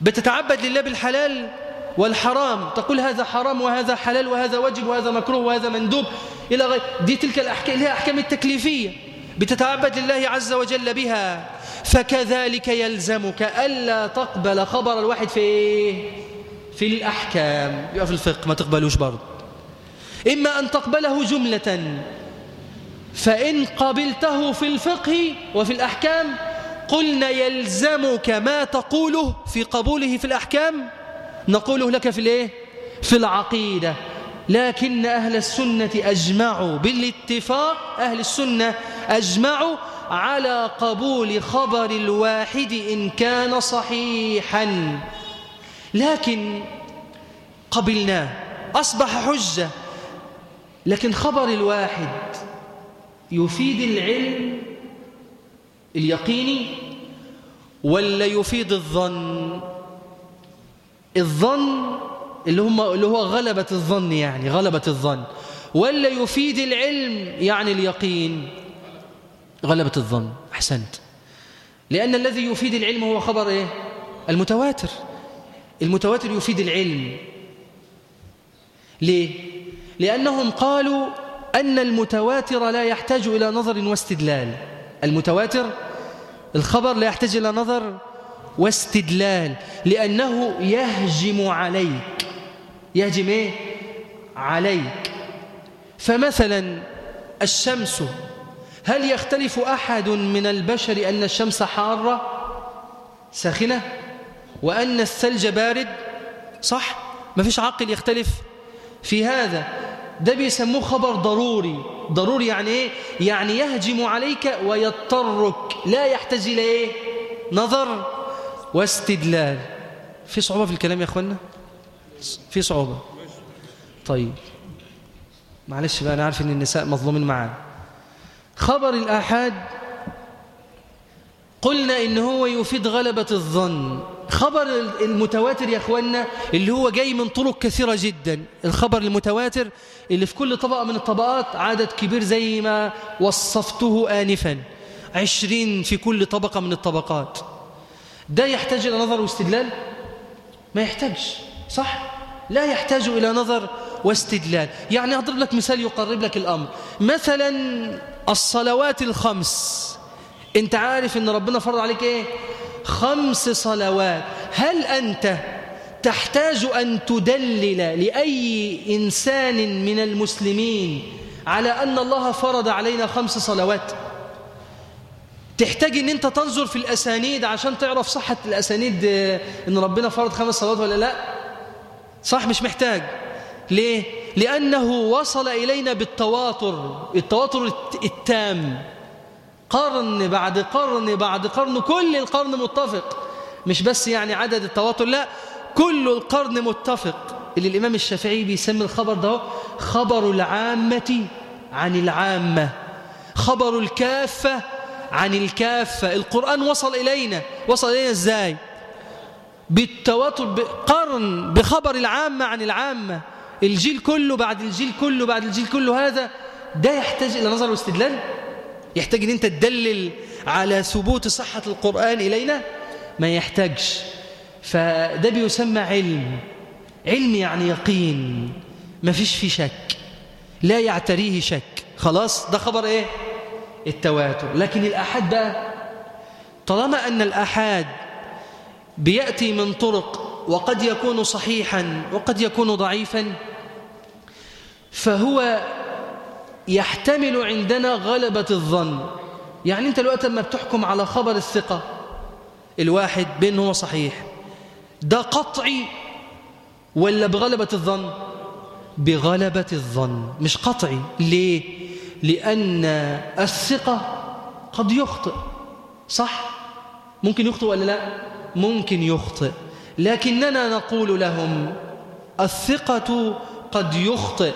بتتعبد لله بالحلال؟ والحرام تقول هذا حرام وهذا حلال وهذا واجب وهذا مكروه وهذا مندوب إلى غير دي تلك الأحكام هي أحكام التكليفية بتتعبد لله عز وجل بها. فكذلك يلزمك ألا تقبل خبر الواحد في إيه؟ في الأحكام. يبقى في الفقه ما تقبلوش برضه. إما أن تقبله جملة فإن قبلته في الفقه وفي الأحكام قلنا يلزمك ما تقوله في قبوله في الأحكام نقوله لك في الايه؟ في العقيدة. لكن أهل السنة أجمعوا بالاتفاق أهل السنة أجمعوا على قبول خبر الواحد إن كان صحيحا. لكن قبلناه أصبح حجة. لكن خبر الواحد يفيد العلم اليقيني ولا يفيد الظن؟ الظن اللي, هم اللي هو غلبة الظن يعني غلبة الظن. ولا يفيد العلم يعني اليقين. غلبة الظن أحسنت. لأن الذي يفيد العلم هو خبر إيه؟ المتواتر. المتواتر يفيد العلم. ليه؟ لأنهم قالوا أن المتواتر لا يحتاج إلى نظر واستدلال. المتواتر الخبر لا يحتاج إلى نظر واستدلال لأنه يهجم عليك. يهجم إيه؟ عليك. فمثلا الشمس هل يختلف أحد من البشر أن الشمس حارة؟ ساخنة؟ وأن الثلج بارد؟ صح. ما فيش عقل يختلف في هذا. ده بيسموه خبر ضروري. ضروري يعني إيه؟ يعني يهجم عليك ويضطرك. لا يحتاج إلى إيه؟ نظر. واستدلال. في صعوبة في الكلام يا أخوانا؟ في صعوبة. طيب. معلش بقى أنا عارف أن النساء مظلومين معانا. خبر الآحاد. قلنا إن هو يفيد غلبة الظن. خبر المتواتر يا أخوانا اللي هو جاي من طرق كثيرة جدا. الخبر المتواتر اللي في كل طبقة من الطبقات عدد كبير زي ما وصفته آنفا. عشرين في كل طبقة من الطبقات. ده يحتاج إلى نظر واستدلال؟ ما يحتاجش صح؟ لا يحتاج إلى نظر واستدلال. يعني أضرب لك مثال يقرب لك الأمر. مثلا الصلوات الخمس. أنت عارف إن ربنا فرض عليك إيه؟ خمس صلوات. هل أنت تحتاج أن تدلل لأي إنسان من المسلمين على أن الله فرض علينا خمس صلوات؟ تحتاج إن أنت تنظر في الأسانيد عشان تعرف صحة الأسانيد إن ربنا فرض خمس صلوات ولا لأ؟ صح مش محتاج. ليه؟ لأنه وصل إلينا بالتواتر التواتر التام. قرن بعد قرن بعد قرن كل القرن متفق. مش بس يعني عدد التواتر لأ كل القرن متفق. اللي الإمام الشافعي بيسمي الخبر ده خبر العامة عن العامة. خبر الكافة عن الكافة. القرآن وصل إلينا. وصل إلينا إزاي؟ بالتواتر بقرن بخبر العامة عن العامة. الجيل كله بعد الجيل كله بعد الجيل كله هذا ده يحتاج إلى نظر واستدلال؟ يحتاج أن أنت تدلل على ثبوت صحة القرآن إلينا؟ ما يحتاجش. فده بيسمى علم. علم يعني يقين. ما فيش فيه شك. لا يعتريه شك. خلاص ده خبر إيه؟ التواتر. لكن الأحد بقى طالما أن الأحاد بيأتي من طرق وقد يكون صحيحا وقد يكون ضعيفا فهو يحتمل عندنا غلبة الظن. يعني أنت الوقت لما بتحكم على خبر الثقة الواحد بأنه هو صحيح. ده قطعي ولا بغلبة الظن؟ بغلبة الظن. مش قطعي. ليه؟ لأن الثقة قد يخطئ صح؟ ممكن يخطئ ولا لا؟ ممكن يخطئ. لكننا نقول لهم الثقة قد يخطئ.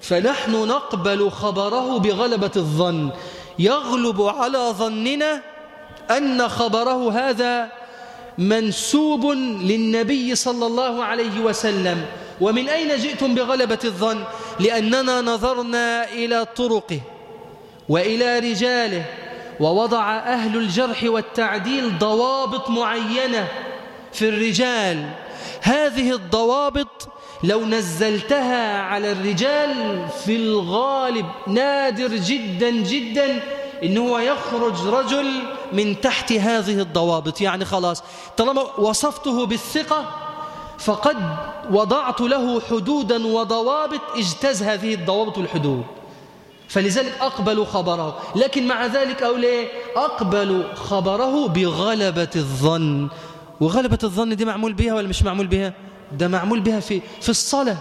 فنحن نقبل خبره بغلبة الظن. يغلب على ظننا أن خبره هذا منسوب للنبي صلى الله عليه وسلم. ومن أين جئتم بغلبة الظن؟ لأننا نظرنا إلى طرقه وإلى رجاله ووضع أهل الجرح والتعديل ضوابط معينة في الرجال. هذه الضوابط لو نزلتها على الرجال في الغالب نادر جدا جدا إن هو يخرج رجل من تحت هذه الضوابط. يعني خلاص طالما وصفته بالثقة فقد وضعت له حدودا وضوابط اجتاز هذه الضوابط والحدود. فلذلك أقبل خبره. لكن مع ذلك أقول إيه؟ أقبل خبره بغلبة الظن. وغلبة الظن دي معمول بها ولا مش معمول بها ده معمول بها في في الصلاة.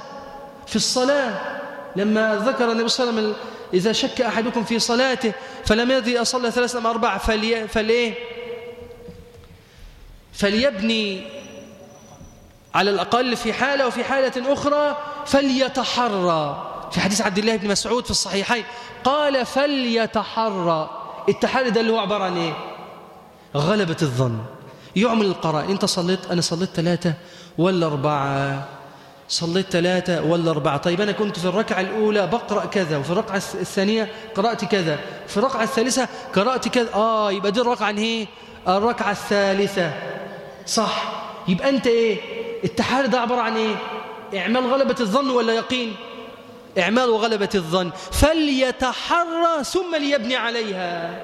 في الصلاة. لما ذكر النبي صلى الله عليه وسلم إذا شك أحدكم في صلاته فلم يدري أصلى ثلاثة أم أربعة فلي فليه؟ فليبني على الأقل في حالة وفي حالة أخرى فليتحرى. في حديث عبد الله بن مسعود في الصحيحين قال فليتحرى. التحري ده اللي هو عبارة عن إيه؟ غلبة الظن. يعمل القراء أنت صليت؟ أنا صليت ثلاثة ولا أربعة؟ صليت ثلاثة ولا أربعة؟ طيب أنا كنت في الركعة الأولى بقرأ كذا وفي الركعة الثانية قرأت كذا في الركعة الثالثة قرأت كذا. آه يبقى دي الركعة هي الركعة الثالثة. صح. يبقى أنت إيه؟ التحري ده عبارة عن إيه؟ إعمال غلبة الظن ولا يقين؟ إعمال غلبة الظن. فليتحرى ثم ليبني عليها.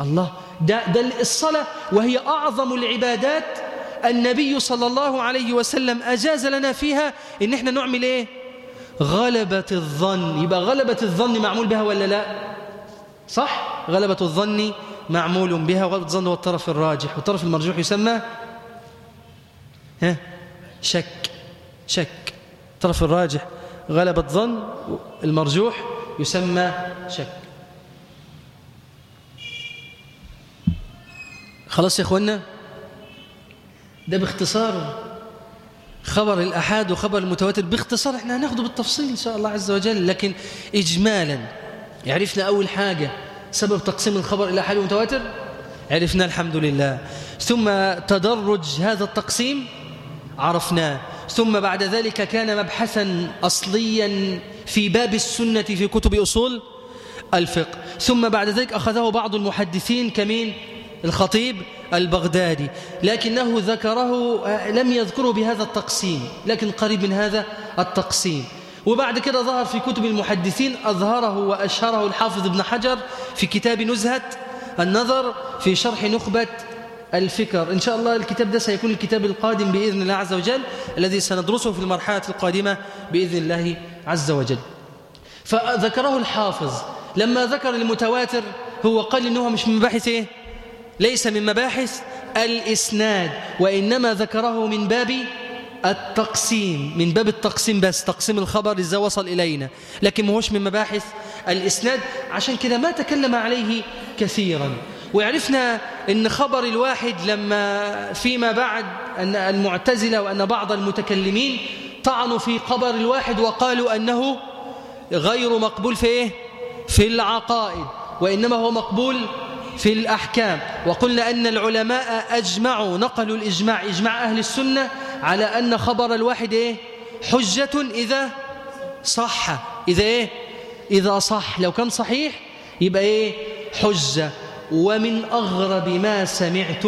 الله ده, ده الصلاة وهي أعظم العبادات النبي صلى الله عليه وسلم أجاز لنا فيها إن إحنا نعمل إيه؟ غلبة الظن. يبقى غلبة الظن معمول بها ولا لا؟ صح؟ غلبة الظن معمول بها وغلبة الظن هو الطرف الراجح. والطرف المرجوح يسمى ها؟ شك شك. الطرف الراجح غلبة ظن المرجوح يسمى شك. خلاص يا اخوانا ده باختصار خبر الأحاد وخبر المتواتر. باختصار إحنا هناخده بالتفصيل إن شاء الله عز وجل لكن إجمالا. عرفنا أول حاجة سبب تقسيم الخبر إلى أحاد ومتواتر عرفنا الحمد لله. ثم تدرج هذا التقسيم عرفناه ثم بعد ذلك كان مبحثا أصليا في باب السنة في كتب أصول الفقه. ثم بعد ذلك أخذه بعض المحدثين كمين؟ الخطيب البغدادي. لكنه ذكره لم يذكره بهذا التقسيم لكن قريب من هذا التقسيم. وبعد كده ظهر في كتب المحدثين أظهره وأشهره الحافظ ابن حجر في كتاب نزهة النظر في شرح نخبة الفكر. إن شاء الله الكتاب ده سيكون الكتاب القادم بإذن الله عز وجل الذي سندرسه في المرحلة القادمة بإذن الله عز وجل. فذكره الحافظ. لما ذكر المتواتر هو قال إنه مش من مباحث إيه؟ ليس من مباحث الإسناد وإنما ذكره من باب التقسيم. من باب التقسيم بس تقسيم الخبر إذا وصل إلينا. لكن هوش من مباحث الإسناد عشان كده ما تكلم عليه كثيرا. وعرفنا أن خبر الواحد لما فيما بعد أن المعتزلة وأن بعض المتكلمين طعنوا في خبر الواحد وقالوا أنه غير مقبول في إيه؟ في العقائد وإنما هو مقبول في الأحكام وقلنا أن العلماء أجمعوا نقلوا الإجماع إجماع أهل السنة على أن خبر الواحد إيه؟ حجة إذا صح إذا إيه؟ إذا صح لو كان صحيح يبقى إيه؟ حجة ومن أغرب ما سمعت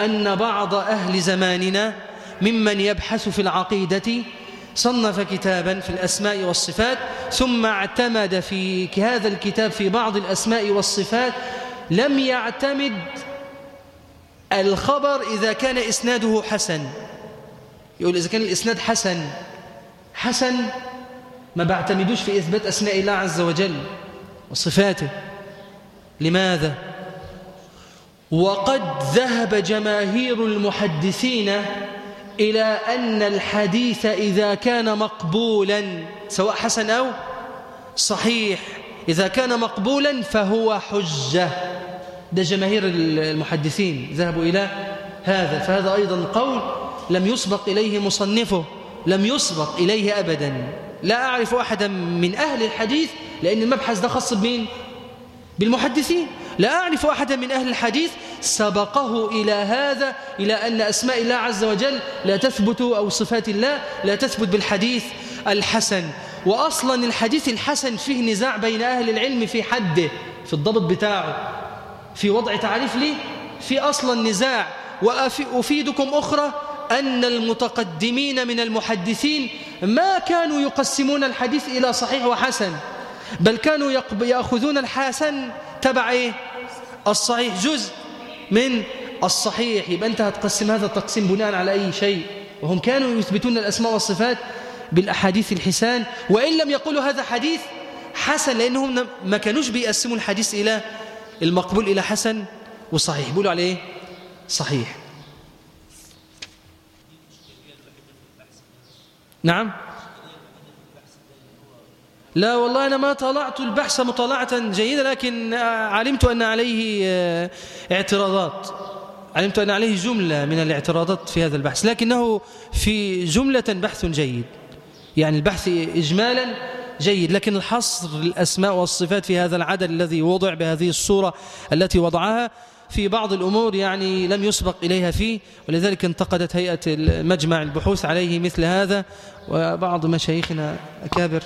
أن بعض أهل زماننا ممن يبحث في العقيدة صنف كتابا في الأسماء والصفات ثم اعتمد في هذا الكتاب في بعض الأسماء والصفات لم يعتمد الخبر إذا كان إسناده حسن يقول إذا كان الإسناد حسن حسن ما بعتمدوش في إثبات أسماء الله عز وجل وصفاته لماذا؟ وقد ذهب جماهير المحدثين إلى أن الحديث إذا كان مقبولا سواء حسن أو صحيح إذا كان مقبولا فهو حجة. ده جماهير المحدثين ذهبوا إلى هذا فهذا أيضا قول لم يسبق إليه مصنفه لم يسبق إليه أبدا. لا أعرف أحدا من أهل الحديث لأن المبحث ده خاص بمين؟ بالمحدثين. لا أعرف أحدا من أهل الحديث سبقه إلى هذا إلى أن أسماء الله عز وجل لا تثبت أو صفات الله لا تثبت بالحديث الحسن. وأصلا الحديث الحسن فيه نزاع بين أهل العلم في حده في الضبط بتاعه في وضع تعريف ليه في أصلا نزاع. وأفيدكم أخرى أن المتقدمين من المحدثين ما كانوا يقسمون الحديث إلى صحيح وحسن بل كانوا يأخذون الحسن تبع إيه؟ الصحيح. جزء من الصحيح. يبقى أنت هتقسم هذا التقسيم بناء على أي شيء. وهم كانوا يثبتون الأسماء والصفات بالأحاديث الحسان وإن لم يقولوا هذا حديث حسن لأنهم ما كانوش بيقسموا الحديث إلى المقبول إلى حسن وصحيح. بيقولوا عليه إيه؟ صحيح. نعم؟ لا والله أنا ما طلعت البحث مطالعة جيدة لكن علمت أن عليه آه، اعتراضات. علمت أن عليه جملة من الاعتراضات في هذا البحث. لكنه في جملة بحث جيد. يعني البحث إجمالا جيد. لكن الحصر الأسماء والصفات في هذا العدد الذي وضع بهذه الصورة التي وضعها في بعض الأمور يعني لم يسبق إليها فيه. ولذلك انتقدت هيئة المجمع البحوث عليه مثل هذا. وبعض مشايخنا أكابر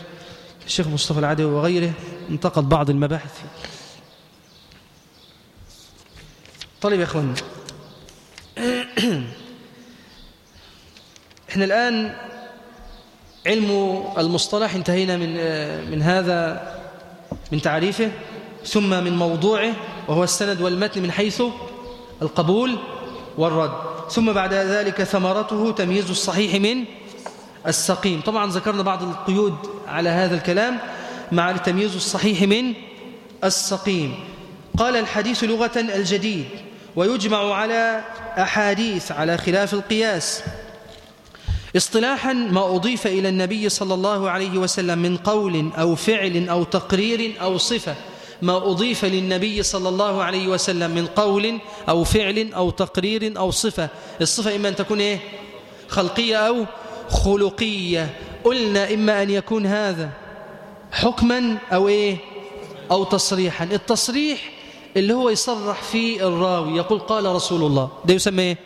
الشيخ مصطفى العدوي وغيره انتقد بعض المباحث. طيب يا أخوان. إحنا الآن علم المصطلح انتهينا من من هذا من تعريفه ثم من موضوعه وهو السند والمتن من حيث القبول والرد. ثم بعد ذلك ثمرته تمييز الصحيح من السقيم. طبعا ذكرنا بعض القيود على هذا الكلام مع تمييز الصحيح من السقيم. قال الحديث لغة الجديد ويجمع على أحاديث على خلاف القياس. اصطلاحا ما أضيف إلى النبي صلى الله عليه وسلم من قول أو فعل أو تقرير أو صفة ما أضيف للنبي صلى الله عليه وسلم من قول أو فعل أو تقرير أو صفة. الصفة إما أن تكون إيه؟ خلقية أو خلقية. قلنا إما أن يكون هذا حكما أو إيه؟ أو تصريحا. التصريح اللي هو يصرح فيه الراوي. يقول قال رسول الله. ده يسمى إيه؟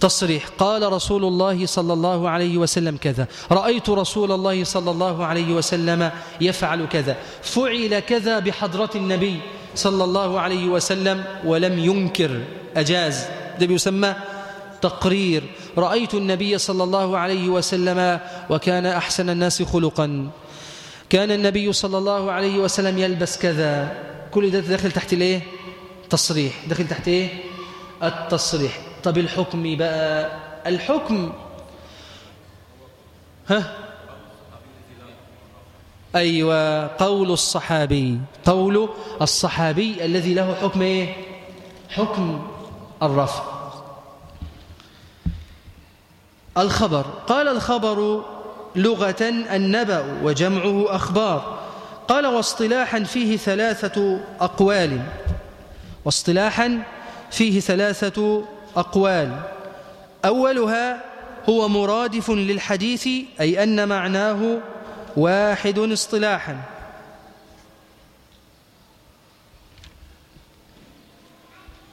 تصريح. قال رسول الله صلى الله عليه وسلم كذا. رأيت رسول الله صلى الله عليه وسلم يفعل كذا. فعل كذا بحضرة النبي صلى الله عليه وسلم ولم ينكر. أجاز. ده بيسمى تقرير رأيت النبي صلى الله عليه وسلم وكان أحسن الناس خلقا. كان النبي صلى الله عليه وسلم يلبس كذا. كل ده داخل تحت الايه تصريح. داخل تحت إيه؟ التصريح. طب الحكم بقى؟ الحكم. ها؟ أيوة. قول الصحابي. قول الصحابي الذي له حكم إيه؟ حكم الرفع. الخبر. قال الخبر لغة النبأ وجمعه أخبار. قال واصطلاحا فيه ثلاثة أقوال. واصطلاحا فيه ثلاثة أقوال. أولها هو مرادف للحديث أي أن معناه واحد اصطلاحا.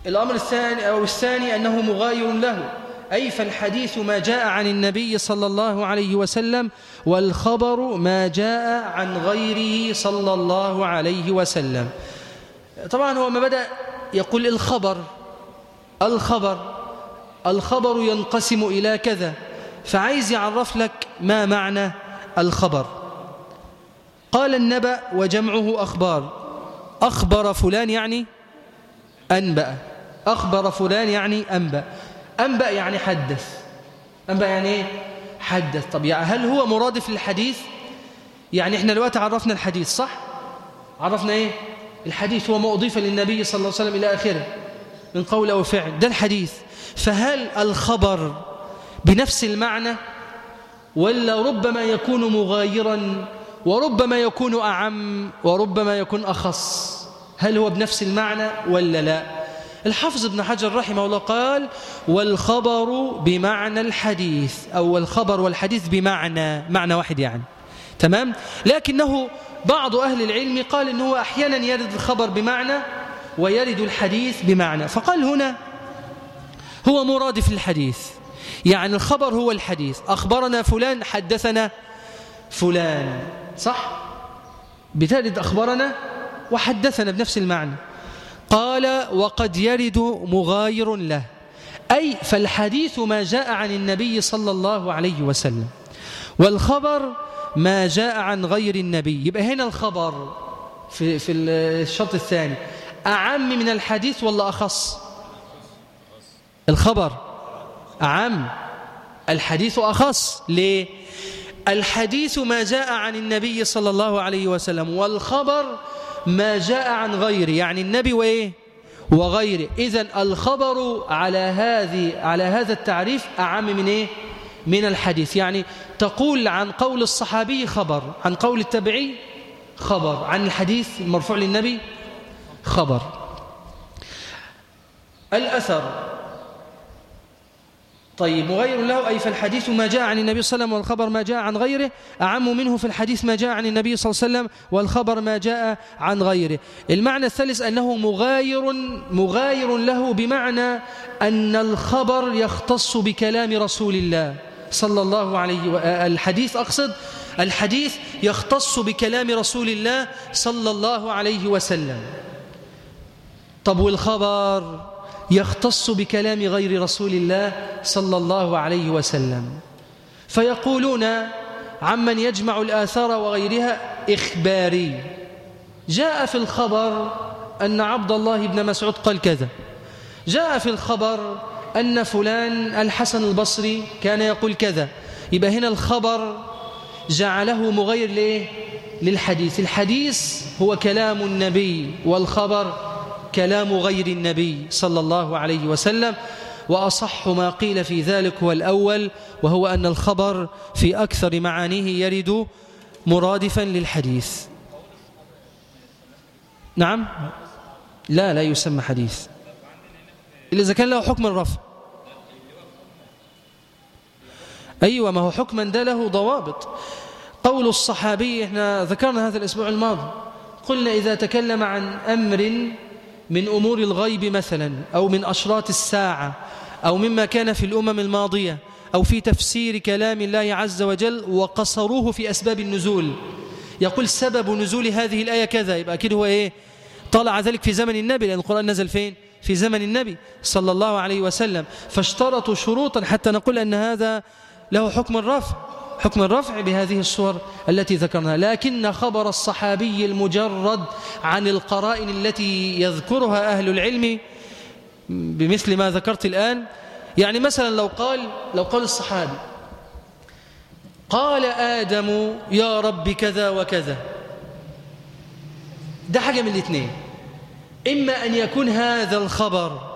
الأمر الثاني أو الثاني أنه مغاير له. أي فالحديث ما جاء عن النبي صلى الله عليه وسلم والخبر ما جاء عن غيره صلى الله عليه وسلم. طبعا هو ما بدأ يقول الخبر الخبر الخبر ينقسم إلى كذا. فعايز يعرف لك ما معنى الخبر. قال النبأ وجمعه أخبار. أخبر فلان يعني أنبأ. أخبر فلان يعني أنبأ. أنبأ يعني حدث. أنبأ يعني إيه؟ حدث. طب يعني هل هو مرادف للحديث؟ يعني إحنا دلوقتي عرفنا الحديث صح؟ عرفنا إيه؟ الحديث هو ما أضيف للنبي صلى الله عليه وسلم إلى آخره من قول أو فعل. ده الحديث. فهل الخبر بنفس المعنى ولا ربما يكون مغايرا وربما يكون أعم وربما يكون أخص؟ هل هو بنفس المعنى ولا لا؟ الحافظ ابن حجر رحمه الله قال والخبر بمعنى الحديث أو الخبر والحديث بمعنى معنى واحد يعني. تمام؟ لكنه بعض أهل العلم قال إنه أحيانا يرد الخبر بمعنى ويرد الحديث بمعنى. فقال هنا هو مرادف للحديث يعني الخبر هو الحديث. أخبرنا فلان حدثنا فلان. صح؟ بترد أخبرنا وحدثنا بنفس المعنى. قال وقد يرد مغاير له. أي فالحديث ما جاء عن النبي صلى الله عليه وسلم والخبر ما جاء عن غير النبي. يبقى هنا الخبر في, في الشرط الثاني. أعم من الحديث ولا أخص؟ الخبر أعم الحديث أخص. ليه؟ الحديث ما جاء عن النبي صلى الله عليه وسلم والخبر ما جاء عن غيره يعني النبي وإيه؟ وغيره إذن الخبر على هذه على هذا التعريف أعم من إيه؟ من الحديث. يعني تقول عن قول الصحابي خبر عن قول التابعي خبر عن الحديث المرفوع للنبي خبر. الأثر طيب مغير له أي فالحديث ما جاء عن النبي صلى الله عليه وسلم والخبر ما جاء عن غيره أعم منه في الحديث ما جاء عن النبي صلى الله عليه وسلم والخبر ما جاء عن غيره. المعنى الثالث أنه مغاير مغاير له بمعنى أن الخبر يختص بكلام رسول الله صلى الله عليه وسلم الحديث أقصد الحديث يختص بكلام رسول الله صلى الله عليه وسلم. طب والخبر؟ يختص بكلام غير رسول الله صلى الله عليه وسلم. فيقولون عمن يجمع الآثار وغيرها إخباري. جاء في الخبر أن عبد الله بن مسعود قال كذا. جاء في الخبر أن فلان الحسن البصري كان يقول كذا. يبقى هنا الخبر جعله مغير ليه؟ للحديث. الحديث هو كلام النبي والخبر كلام غير النبي صلى الله عليه وسلم وأصح ما قيل في ذلك هو الأول وهو أن الخبر في أكثر معانيه يرد مرادفا للحديث. نعم؟ لا لا يسمى حديث. إلا إذا كان له حكم الرفع. أيوة ما هو حكما ده له ضوابط. قول الصحابي إحنا ذكرنا هذا الأسبوع الماضي قلنا إذا تكلم عن أمر من أمور الغيب مثلا أو من أشراط الساعة أو مما كان في الأمم الماضية أو في تفسير كلام الله عز وجل وقصروه في أسباب النزول. يقول سبب نزول هذه الآية كذا يبقى أكيد هو إيه؟ طلع ذلك في زمن النبي لأن القرآن نزل فين؟ في زمن النبي صلى الله عليه وسلم. فاشترطوا شروطا حتى نقول أن هذا له حكم الرفع حكم الرفع بهذه الصور التي ذكرناها. لكن خبر الصحابي المجرد عن القرائن التي يذكرها أهل العلم بمثل ما ذكرت الآن يعني مثلا لو قال لو قال الصحابي قال آدم يا رب كذا وكذا. ده حاجة من الاثنين. إما أن يكون هذا الخبر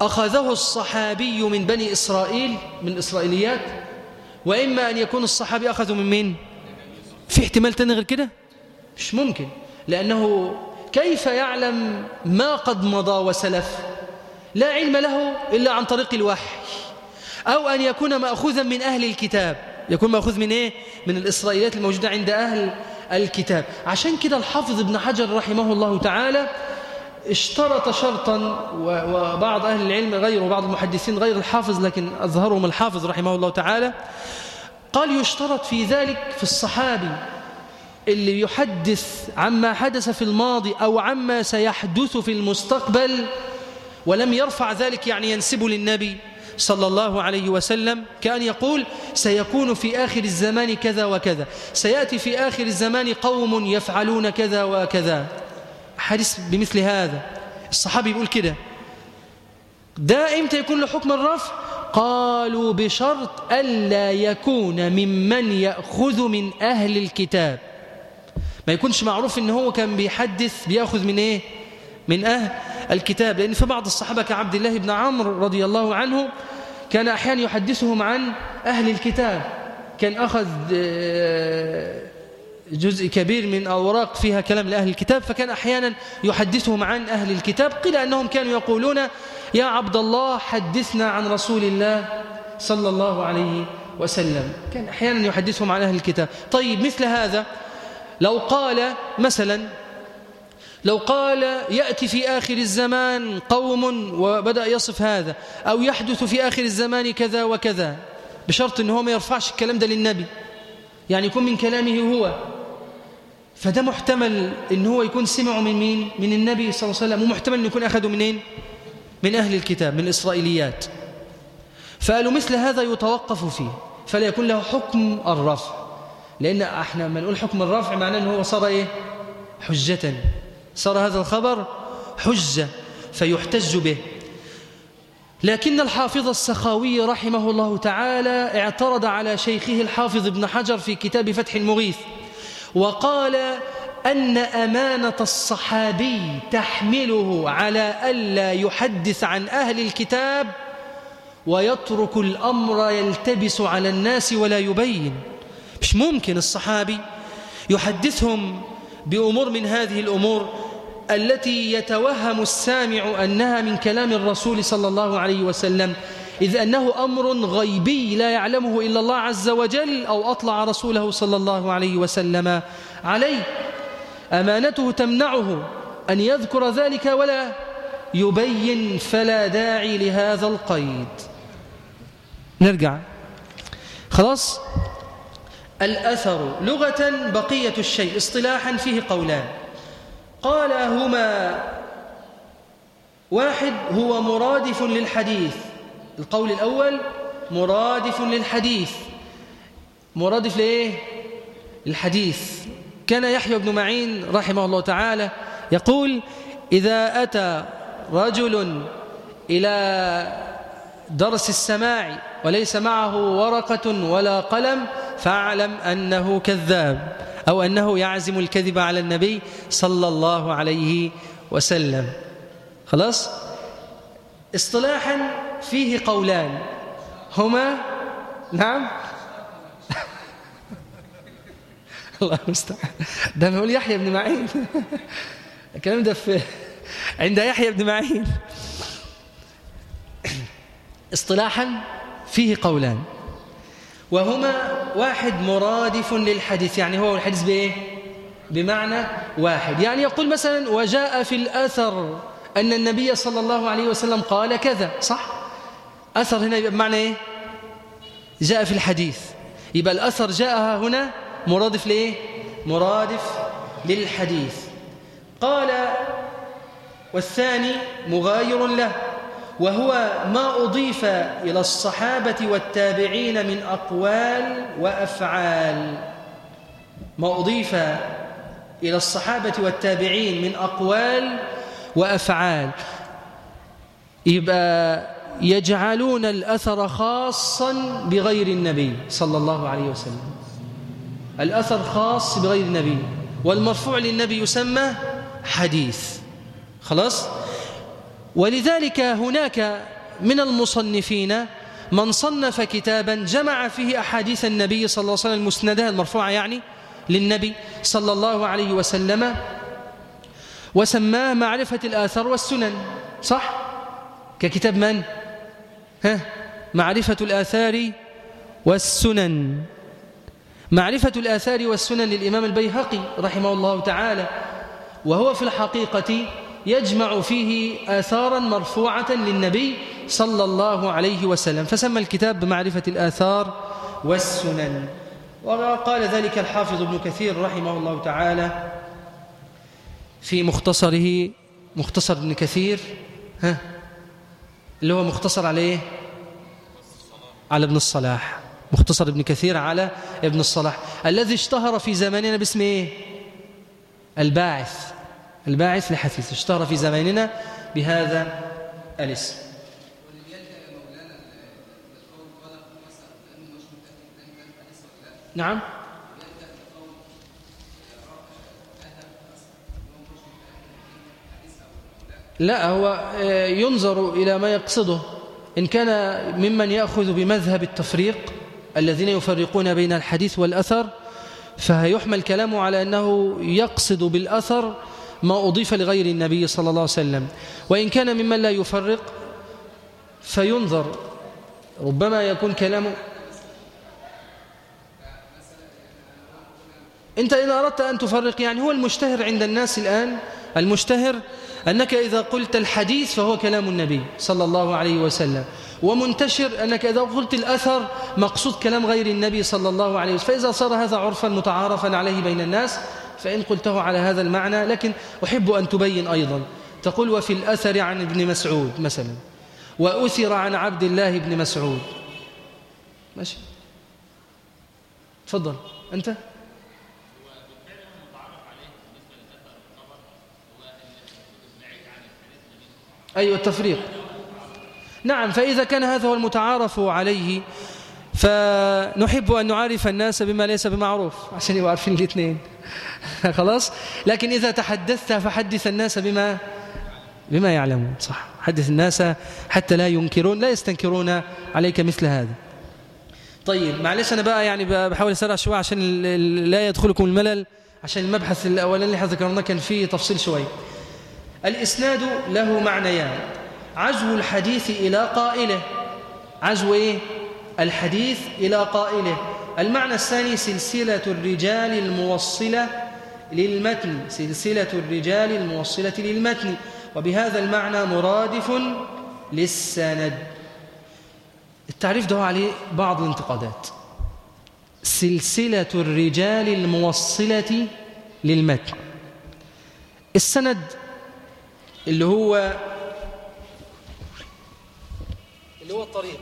أخذه الصحابي من بني إسرائيل من الإسرائيليات وإما أن يكون الصحابي أخذه من مين؟ في احتمال تاني غير كده؟ مش ممكن لأنه كيف يعلم ما قد مضى وسلف؟ لا علم له إلا عن طريق الوحي. أو أن يكون مأخوذا من أهل الكتاب. يكون مأخوذ من إيه؟ من الإسرائيليات الموجودة عند أهل الكتاب. عشان كده الحافظ ابن حجر رحمه الله تعالى اشترط شرطا وبعض أهل العلم غير وبعض المحدثين غير الحافظ لكن أظهرهم الحافظ رحمه الله تعالى قال يشترط في ذلك في الصحابي اللي يحدث عما حدث في الماضي أو عما سيحدث في المستقبل ولم يرفع ذلك يعني ينسب للنبي صلى الله عليه وسلم كأن يقول سيكون في آخر الزمان كذا وكذا سيأتي في آخر الزمان قوم يفعلون كذا وكذا. حديث بمثل هذا. الصحابي يقول كده. ده إمتى يكون له حكم الرفع؟ قالوا بشرط ألا يكون ممن يأخذ من أهل الكتاب. ما يكونش معروف إن هو كان بيحدث بيأخذ من إيه؟ من أهل الكتاب. لأن في بعض الصحابة كعبد الله بن عمرو رضي الله عنه كان أحيانا يحدثهم عن أهل الكتاب. كان أخذ آه، جزء كبير من اوراق فيها كلام لأهل الكتاب فكان أحيانا يحدثهم عن أهل الكتاب قيل أنهم كانوا يقولون يا عبد الله حدثنا عن رسول الله صلى الله عليه وسلم. كان أحيانا يحدثهم عن أهل الكتاب. طيب مثل هذا لو قال مثلا لو قال يأتي في آخر الزمان قوم وبدأ يصف هذا أو يحدث في آخر الزمان كذا وكذا بشرط أنه ما يرفعش الكلام ده للنبي يعني يكون من كلامه هو. فده محتمل أن هو يكون سمعه من مين؟ من النبي صلى الله عليه وسلم ومحتمل أن يكون أخذه منين؟ من أهل الكتاب من الإسرائيليات فقالوا مثل هذا يتوقف فيه فلا يكون له حكم الرفع لأن إحنا لما نقول حكم الرفع معناه أنه هو صار إيه؟ حجة صار هذا الخبر حجة فيحتج به لكن الحافظ السخاوي رحمه الله تعالى اعترض على شيخه الحافظ ابن حجر في كتاب فتح المغيث وقال أن أمانة الصحابي تحمله على ألا يحدث عن أهل الكتاب ويترك الأمر يلتبس على الناس ولا يبين. مش ممكن الصحابي يحدثهم بأمور من هذه الأمور التي يتوهم السامع أنها من كلام الرسول صلى الله عليه وسلم. إذ أنه أمر غيبي لا يعلمه إلا الله عز وجل أو أطلع رسوله صلى الله عليه وسلم عليه. أمانته تمنعه أن يذكر ذلك ولا يبين فلا داعي لهذا القيد. نرجع. خلاص؟ الأثر لغة بقية الشيء اصطلاحا فيه قولان. قال هما واحد هو مرادف للحديث القول الأول مرادف للحديث. مرادف لإيه؟ الحديث كان يحيى بن معين رحمه الله تعالى يقول إذا أتى رجل إلى درس السماع وليس معه ورقة ولا قلم فاعلم أنه كذاب أو أنه يعزم الكذب على النبي صلى الله عليه وسلم. خلاص؟ اصطلاحا فيه قولان. هما نعم. الله المستعان. ده نقول يحيى بن معين. الكلام ده في عند يحيى بن معين. اصطلاحا فيه قولان. وهما واحد مرادف للحديث. يعني هو الحديث بإيه؟ بمعنى واحد. يعني يقول مثلا وجاء في الأثر أن النبي صلى الله عليه وسلم قال كذا صح؟ أثر هنا يبقى بمعنى إيه؟ جاء في الحديث يبقى الأثر جاء هنا مرادف لإيه؟ مرادف للحديث قال والثاني مغاير له وهو ما أضيف إلى الصحابة والتابعين من أقوال وأفعال ما أضيف إلى الصحابة والتابعين من أقوال وأفعال يبقى يجعلون الأثر خاصا بغير النبي صلى الله عليه وسلم الأثر خاص بغير النبي والمرفوع للنبي يسمى حديث خلاص ولذلك هناك من المصنفين من صنف كتابا جمع فيه أحاديث النبي صلى الله عليه وسلم المسندة المرفوعة يعني للنبي صلى الله عليه وسلم وسماه معرفة الآثار والسنن صح؟ ككتاب من؟ ها؟ معرفة الآثار والسنن. معرفة الآثار والسنن للإمام البيهقي رحمه الله تعالى وهو في الحقيقة يجمع فيه آثارا مرفوعة للنبي صلى الله عليه وسلم فسمى الكتاب بمعرفة الآثار والسنن. وقال ذلك الحافظ ابن كثير رحمه الله تعالى في مختصره مختصر ابن كثير ها؟ اللي هو مختصر عليه على ابن الصلاح. مختصر ابن كثير على ابن الصلاح. الذي اشتهر في زماننا باسم إيه؟ الباعث. الباعث لحثيث اشتهر في زماننا بهذا الاسم. نعم. لا هو آه، ينظر إلى ما يقصده. إن كان ممن يأخذ بمذهب التفريق الذين يفرقون بين الحديث والأثر فيحمل كلامه على أنه يقصد بالأثر ما أضيف لغير النبي صلى الله عليه وسلم. وإن كان ممن لا يفرق فينظر. ربما يكون كلامه أنت إن أردت أن تفرق يعني هو المشتهر عند الناس الآن. المشتهر أنك إذا قلت الحديث فهو كلام النبي صلى الله عليه وسلم. ومنتشر أنك إذا قلت الأثر مقصود كلام غير النبي صلى الله عليه وسلم. فإذا صار هذا عرفا متعارفا عليه بين الناس فإن قلته على هذا المعنى لكن أحب أن تبين أيضا. تقول وفي الأثر عن ابن مسعود مثلا. وأثر عن عبد الله بن مسعود ماشي. تفضل. أنت؟ أيوة التفريق. نعم فإذا كان هذا هو المتعارف عليه فنحب أن نعرف الناس بما ليس بمعروف. عشان يبقوا عارفين الاثنين. خلاص؟ لكن إذا تحدثت فحدث الناس بما بما يعلمون. صح. حدث الناس حتى لا ينكرون لا يستنكرون عليك مثل هذا. طيب معلش أنا بقى يعني بحاول أسرع شوية عشان لا يدخلكم الملل عشان المبحث الأولاني اللي ذكرناه كان فيه تفصيل شوي. الإسناد له معنيان. عزو الحديث إلى قائله. عزو إيه؟ الحديث إلى قائله. المعنى الثاني سلسلة الرجال الموصلة للمتن. سلسلة الرجال الموصلة للمتن. وبهذا المعنى مرادف للسند. التعريف ده عليه بعض الانتقادات. سلسلة الرجال الموصلة للمتن. السند اللي هو اللي هو الطريق.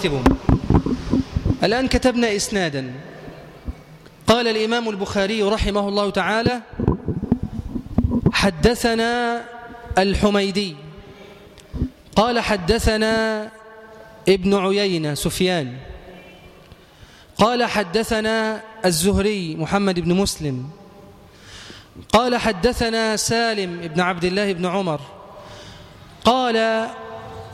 يكتبون الآن كتبنا إسنادا. قال الإمام البخاري رحمه الله تعالى حدثنا الحميدي. قال حدثنا ابن عيينة سفيان. قال حدثنا الزهري محمد بن مسلم. قال حدثنا سالم بن عبد الله بن عمر. قال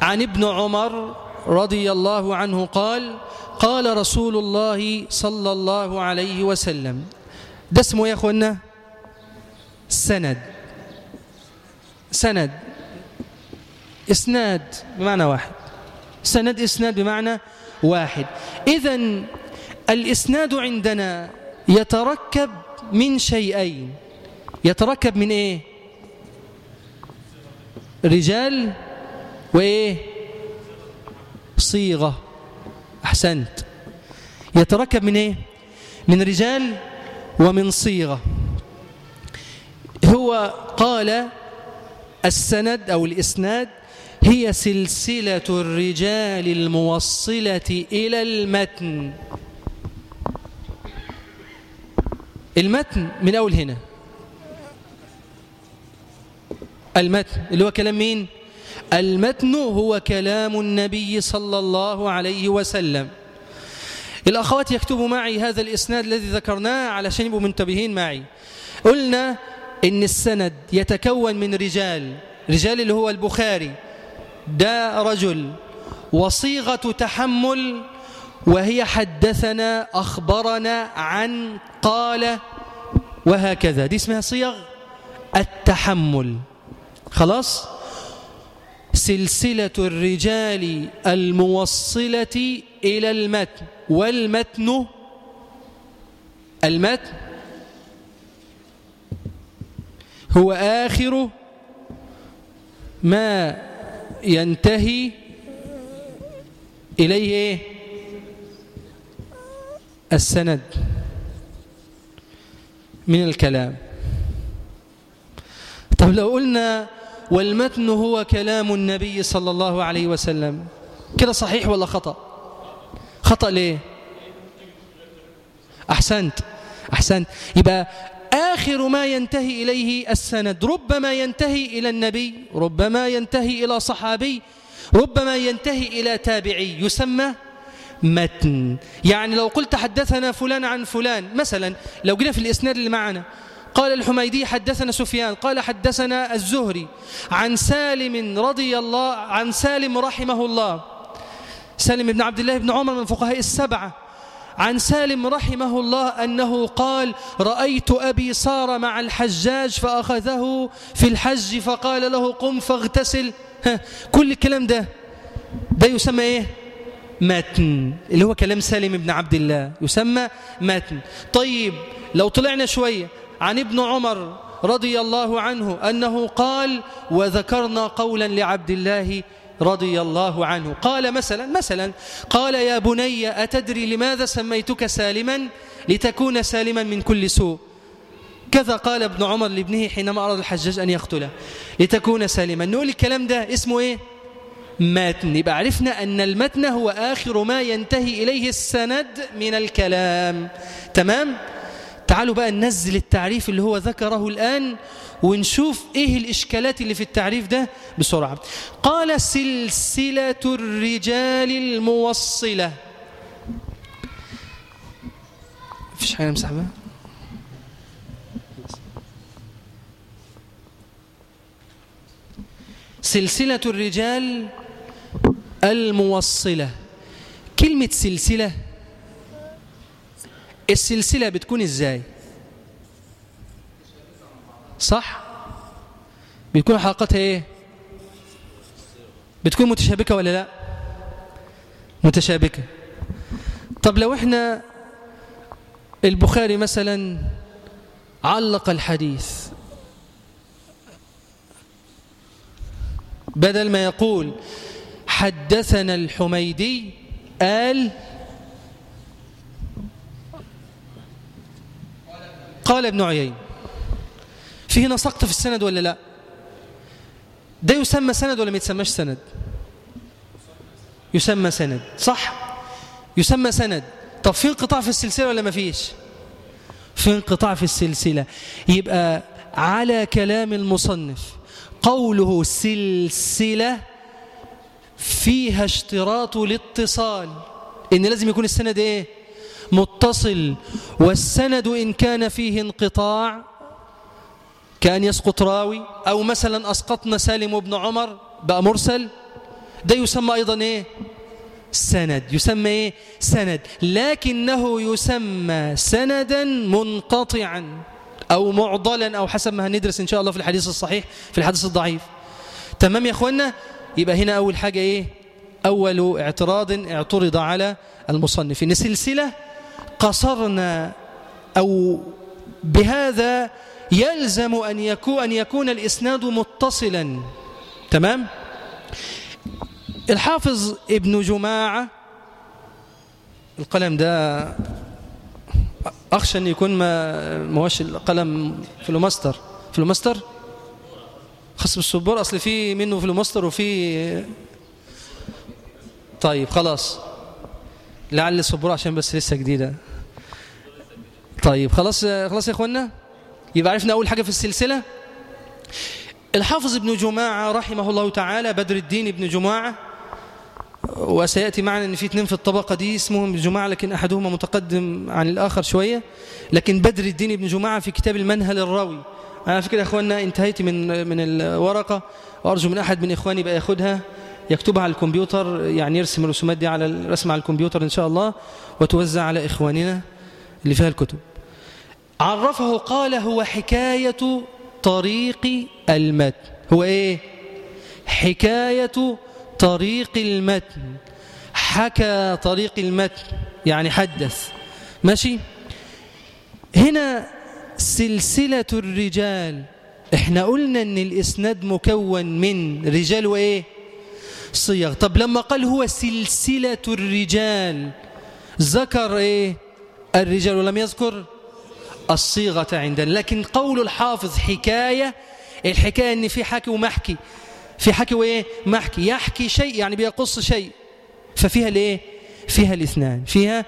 عن ابن عمر رضي الله عنه قال قال رسول الله صلى الله عليه وسلم ده اسمه يا أخوانا؟ سند. سند. إسناد بمعنى واحد. سند إسناد بمعنى واحد. اذا الإسناد عندنا يتركب من شيئين. يتركب من إيه؟ رجال وإيه؟ صيغه أحسنت. يتركب من إيه؟ من رجال ومن صيغة. هو قال السند أو الإسناد هي سلسلة الرجال الموصلة إلى المتن. المتن من أول هنا. المتن اللي هو كلام مين؟ المتن هو كلام النبي صلى الله عليه وسلم. الأخوات يكتبوا معي هذا الإسناد الذي ذكرناه علشان يبقوا منتبهين معي. قلنا إن السند يتكون من رجال رجال اللي هو البخاري. ده رجل وصيغة تحمل وهي حدثنا أخبرنا عن قال وهكذا. دي اسمها صيغ التحمل. خلاص؟ سلسلة الرجال الموصلة إلى المتن والمتن؟ المتن؟ هو آخر ما ينتهي إليه إيه؟ السند من الكلام. طب لو قلنا والمتن هو كلام النبي صلى الله عليه وسلم. كده صحيح ولا خطأ؟ خطأ ليه؟ أحسنت أحسنت. يبقى آخر ما ينتهي إليه السند. ربما ينتهي إلى النبي ربما ينتهي إلى صحابي ربما ينتهي إلى تابعي. يسمى متن. يعني لو قلت حدثنا فلان عن فلان مثلا لو جينا في الإسناد اللي معنا قال الحميدي حدثنا سفيان قال حدثنا الزهري عن سالم رضي الله عن سالم رحمه الله. سالم بن عبد الله بن عمر من فقهاء السبعة. عن سالم رحمه الله أنه قال رأيت أبي صار مع الحجاج فأخذه في الحج فقال له قم فاغتسل. كل الكلام ده ده يسمى إيه؟ متن اللي هو كلام سالم بن عبد الله يسمى متن. طيب لو طلعنا شوية عن ابن عمر رضي الله عنه أنه قال وذكرنا قولا لعبد الله رضي الله عنه قال مثلا مثلا قال يا بني أتدري لماذا سميتك سالما؟ لتكون سالما من كل سوء كذا قال ابن عمر لابنه حينما أراد الحجاج أن يقتله لتكون سالما نقول الكلام ده اسمه إيه؟ متن. يبقى عرفنا أن المتن هو آخر ما ينتهي إليه السند من الكلام. تمام؟ تعالوا بقى ننزل التعريف اللي هو ذكره الآن ونشوف إيه الإشكالات اللي في التعريف ده بسرعة. قال سلسلة الرجال الموصلة. فيش حاجة نمسح بقى سلسلة الرجال الموصلة. كلمة سلسلة السلسلة بتكون إزاي؟ صح؟ بتكون حلقتها إيه؟ بتكون متشابكة ولا لا؟ متشابكة. طب لو إحنا البخاري مثلا علق الحديث بدل ما يقول حدثنا الحميدي قال قال ابن عيين في هنا سقط في السند ولا لا؟ ده يسمى سند ولا ما يتسماش سند؟ يسمى سند صح؟ يسمى سند. طب في انقطاع في السلسلة ولا ما فيش؟ في انقطاع في السلسلة. يبقى على كلام المصنف قوله سلسلة فيها اشتراط الاتصال إن لازم يكون السند إيه؟ متصل والسند إن كان فيه انقطاع كأن يسقط راوي أو مثلا أسقطنا سالم بن عمر بقى مرسل ده يسمى أيضا إيه؟ سند. يسمى إيه؟ سند. لكنه يسمى سندا منقطعا أو معضلا أو حسب ما هندرس إن شاء الله في الحديث الصحيح في الحديث الضعيف. تمام يا أخوانا يبقى هنا أول حاجة إيه؟ أول اعتراض اعترض على المصنف. إن سلسلة قصرنا أو بهذا يلزم أن يكون, أن يكون الإسناد متصلا. تمام؟ الحافظ ابن جماعة القلم ده أخشى أن يكون ماهوش القلم فلوماستر فلوماستر خاص بالسبور أصل في منه فلوماستر وفي طيب خلاص. لعل السبورة عشان بس لسه جديدة. طيب خلاص خلاص يا اخوانا يبقى عرفنا أول حاجة في السلسلة. الحافظ ابن جماعة رحمه الله تعالى بدر الدين ابن جماعة وسيأتي معنا أن في اثنين في الطبقة دي اسمهم ابن جماعة لكن أحدهما متقدم عن الآخر شوية. لكن بدر الدين ابن جماعة في كتاب المنهل الراوي. أنا فكرة يا أخواننا انتهيت من من الورقة وأرجو من أحد من إخواني بقى ياخدها. يكتبها على الكمبيوتر يعني يرسم الرسومات دي على الرسم على الكمبيوتر إن شاء الله وتوزع على إخواننا اللي فيها الكتب. عرفه قال هو حكاية طريق المتن. هو إيه؟ حكاية طريق المتن. حكى طريق المتن يعني حدث. ماشي؟ هنا سلسلة الرجال. إحنا قلنا إن الإسناد مكون من رجال وإيه؟ صيغ. طب لما قال هو سلسلة الرجال ذكر إيه؟ الرجال ولم يذكر الصيغة عندنا. لكن قول الحافظ حكاية الحكاية إن في حكي ومحكي. في حكي وإيه؟ محكي. يحكي شيء يعني بيقص شيء. ففيها الإيه؟ فيها الاثنان. فيها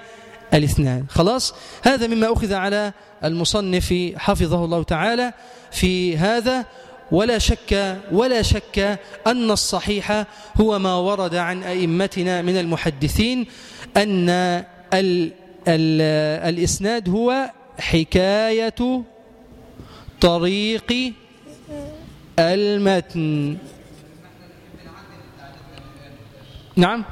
الاثنان. خلاص؟ هذا مما أخذ على المصنف حفظه الله تعالى في هذا. ولا شك ولا شك أن الصحيح هو ما ورد عن أئمتنا من المحدثين أن ال ال الإسناد هو حكاية طريق المتن. نعم.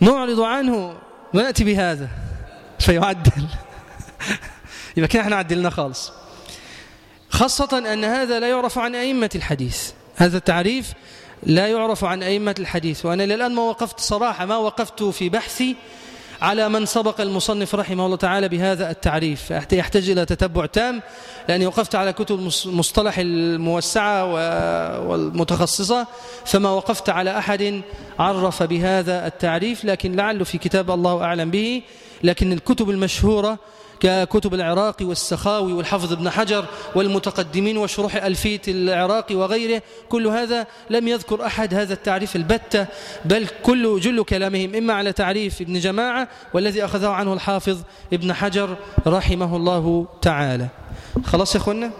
نعرض عنه ونأتي بهذا. فيعدل. يبقى كده إحنا عدلنا خالص. خاصة أن هذا لا يعرف عن أئمة الحديث. هذا التعريف لا يعرف عن أئمة الحديث. وأنا للآن ما وقفت صراحة ما وقفت في بحثي على من سبق المصنف رحمه الله تعالى بهذا التعريف. يحتاج إلى تتبع تام لأني وقفت على كتب المصطلح الموسعة والمتخصصة فما وقفت على أحد عرف بهذا التعريف لكن لعله في كتاب الله أعلم به. لكن الكتب المشهورة ككتب العراقي والسخاوي والحفظ ابن حجر والمتقدمين وشروح ألفية العراقي وغيره كل هذا لم يذكر أحد هذا التعريف البتة بل كل جل كلامهم إما على تعريف ابن جماعة والذي أخذه عنه الحافظ ابن حجر رحمه الله تعالى. خلاص يا أخوانا؟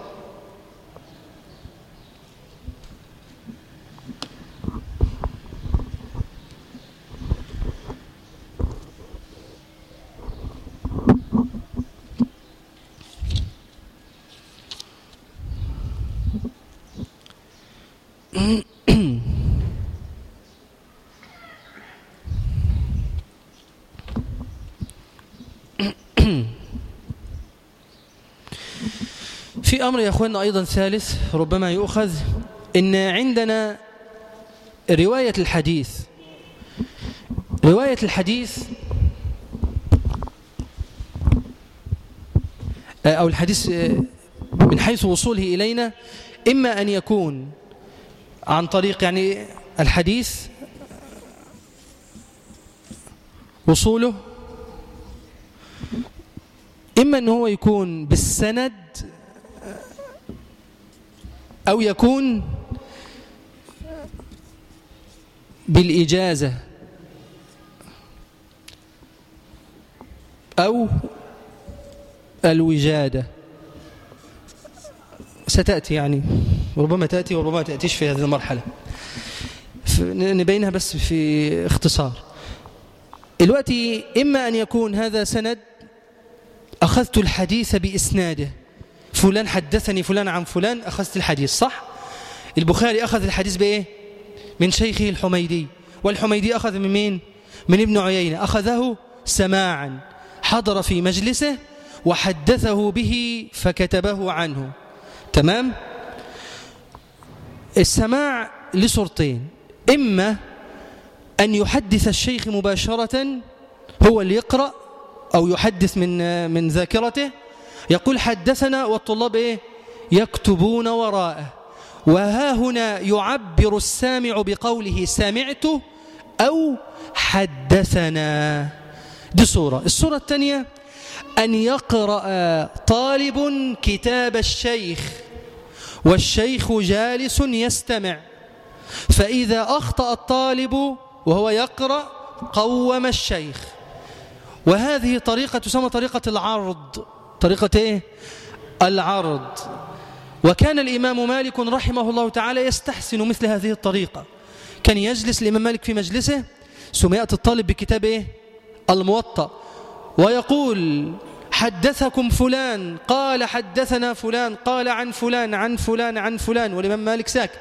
في أمر يا أخوانا أيضا ثالث ربما يؤخذ إن عندنا رواية الحديث. رواية الحديث أو الحديث من حيث وصوله إلينا إما أن يكون عن طريق يعني الحديث وصوله. إما أن هو يكون بالسند أو يكون بالإجازة أو الوجادة. ستأتي يعني. ربما تأتي وربما تأتيش في هذه المرحلة. نبينها بس في اختصار. دلوقتي إما أن يكون هذا سند أخذت الحديث بإسناده. فلان حدثني فلان عن فلان أخذت الحديث صح؟ البخاري أخذ الحديث بإيه؟ من شيخه الحميدي. والحميدي أخذ من مين؟ من ابن عيينة. أخذه سماعا. حضر في مجلسه وحدثه به فكتبه عنه. تمام؟ السماع لصورتين إما أن يحدث الشيخ مباشرة هو اللي يقرأ أو يحدث من من ذاكرته يقول حدثنا والطلاب إيه؟ يكتبون وراءه وها هنا يعبر السامع بقوله سمعت أو حدثنا دي صورة الصورة الثانية أن يقرأ طالب كتاب الشيخ والشيخ جالس يستمع. فإذا أخطأ الطالب وهو يقرأ قوم الشيخ. وهذه طريقة تسمى طريقة العرض. طريقة إيه؟ العرض. وكان الإمام مالك رحمه الله تعالى يستحسن مثل هذه الطريقة. كان يجلس الإمام مالك في مجلسه ثم يأتي الطالب بكتاب إيه؟ الموطأ. ويقول حدثكم فلان قال حدثنا فلان قال عن فلان عن فلان عن فلان والإمام مالك ساكت.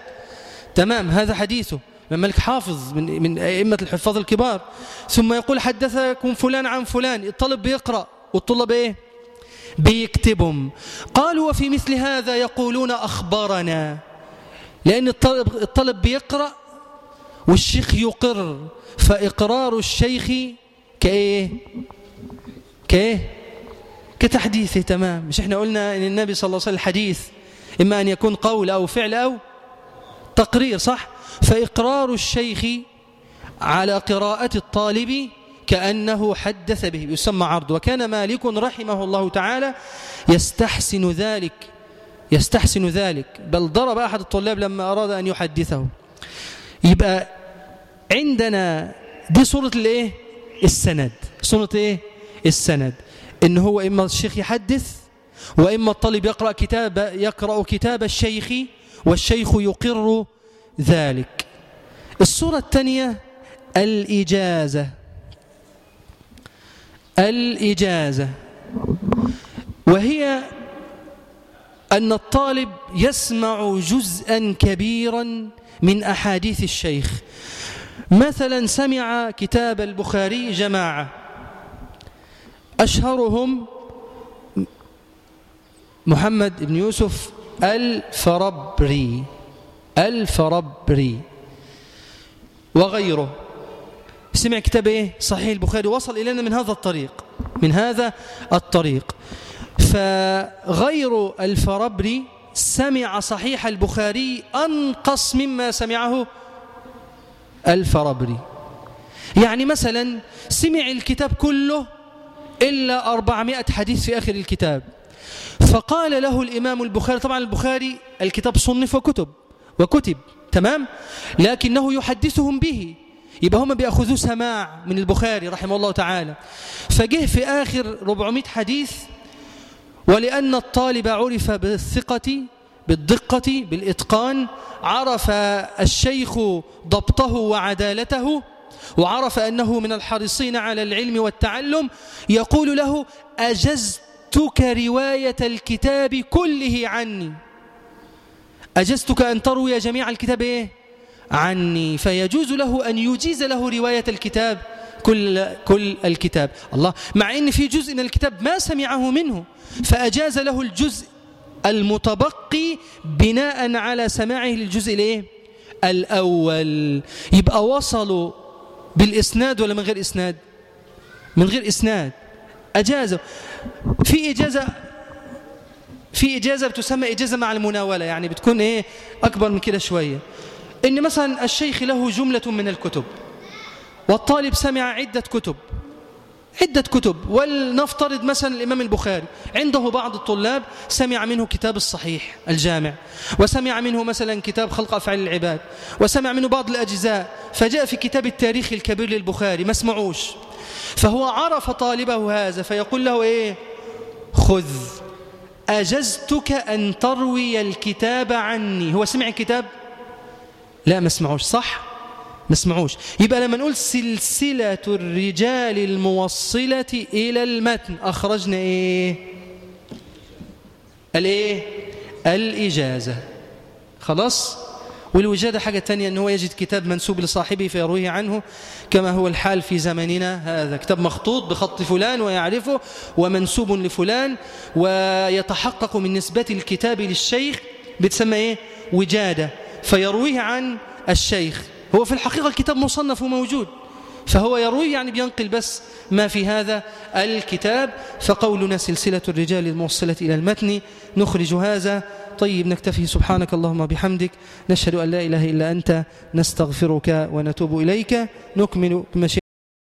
تمام هذا حديثه. الإمام مالك حافظ من, من أئمة الحفاظ الكبار. ثم يقول حدثكم فلان عن فلان الطالب بيقرأ والطلاب إيه؟ بيكتبهم. قالوا وفي مثل هذا يقولون أخبارنا لأن الطالب, الطالب بيقرأ والشيخ يقر. فإقرار الشيخ كإيه؟ كإيه كتحديثه تمام. مش إحنا قلنا إن النبي صلى الله عليه وسلم الحديث إما أن يكون قول أو فعل أو تقرير صح؟ فإقرار الشيخ على قراءة الطالب كأنه حدث به يسمى عرض. وكان مالك رحمه الله تعالى يستحسن ذلك يستحسن ذلك. بل ضرب أحد الطلاب لما أراد أن يحدثه. يبقى عندنا دي صورة الإيه؟ السند. صورة إيه؟ السند. إن هو إما الشيخ يحدث وإما الطالب يقرأ كتاب يقرأ كتاب الشيخ والشيخ يقر ذلك. الصورة الثانية الإجازة. الإجازة. وهي أن الطالب يسمع جزءا كبيرا من أحاديث الشيخ. مثلا سمع كتاب البخاري جماعة. أشهرهم محمد بن يوسف الفربري الفربري وغيره. سمع كتاب إيه؟ صحيح البخاري وصل إلينا من هذا الطريق من هذا الطريق. فغير الفربري سمع صحيح البخاري أنقص مما سمعه الفربري. يعني مثلا سمع الكتاب كله إلا أربعمائة حديث في آخر الكتاب. فقال له الإمام البخاري طبعا البخاري الكتاب صنف وكتب وكتب تمام؟ لكنه يحدثهم به. يبقى هم بيأخذوا سماع من البخاري رحمه الله تعالى. فجه في آخر 400 حديث ولأن الطالب عرف بالثقة بالدقة بالإتقان عرف الشيخ ضبطه وعدالته وعرف أنه من الحريصين على العلم والتعلم يقول له أجزتك رواية الكتاب كله عني. أجزتك أن تروي جميع الكتاب إيه؟ عني. فيجوز له أن يجيز له رواية الكتاب كل, كل الكتاب. الله. مع أن في جزء من الكتاب ما سمعه منه فأجاز له الجزء المتبقي بناء على سماعه للجزء الإيه؟ الأول. يبقى وصلوا بالإسناد ولا من غير إسناد؟ من غير إسناد. أجازوا في إجازة في إجازة بتسمى إجازة مع المناولة يعني بتكون إيه أكبر من كده شوية. إن مثلا الشيخ له جملة من الكتب والطالب سمع عدة كتب عدة كتب. ولنفترض مثلا الإمام البخاري. عنده بعض الطلاب سمع منه كتاب الصحيح الجامع. وسمع منه مثلا كتاب خلق أفعال العباد. وسمع منه بعض الأجزاء. فجاء في كتاب التاريخ الكبير للبخاري. ما اسمعوش. فهو عرف طالبه هذا. فيقول له إيه؟ خذ. أجزتك أن تروي الكتاب عني. هو سمع الكتاب؟ لا ما اسمعوش. صح؟ ما يبقى لما نقول سلسلة الرجال الموصلة إلى المتن أخرجنا إيه؟ الإيه؟ الإجازة. خلاص؟ والوجادة حاجة تانية أنه يجد كتاب منسوب لصاحبه فيرويه عنه كما هو الحال في زمننا هذا. كتاب مخطوط بخط فلان ويعرفه ومنسوب لفلان ويتحقق من نسبة الكتاب للشيخ بتسمى إيه؟ وجادة. فيرويه عن الشيخ. هو في الحقيقة الكتاب مصنف وموجود فهو يروي يعني بينقل بس ما في هذا الكتاب فقولنا سلسلة الرجال الموصلة إلى المتن نخرج هذا. طيب نكتفي سبحانك اللهم بحمدك نشهد أن لا إله إلا أنت نستغفرك ونتوب إليك نكمل بمشيئة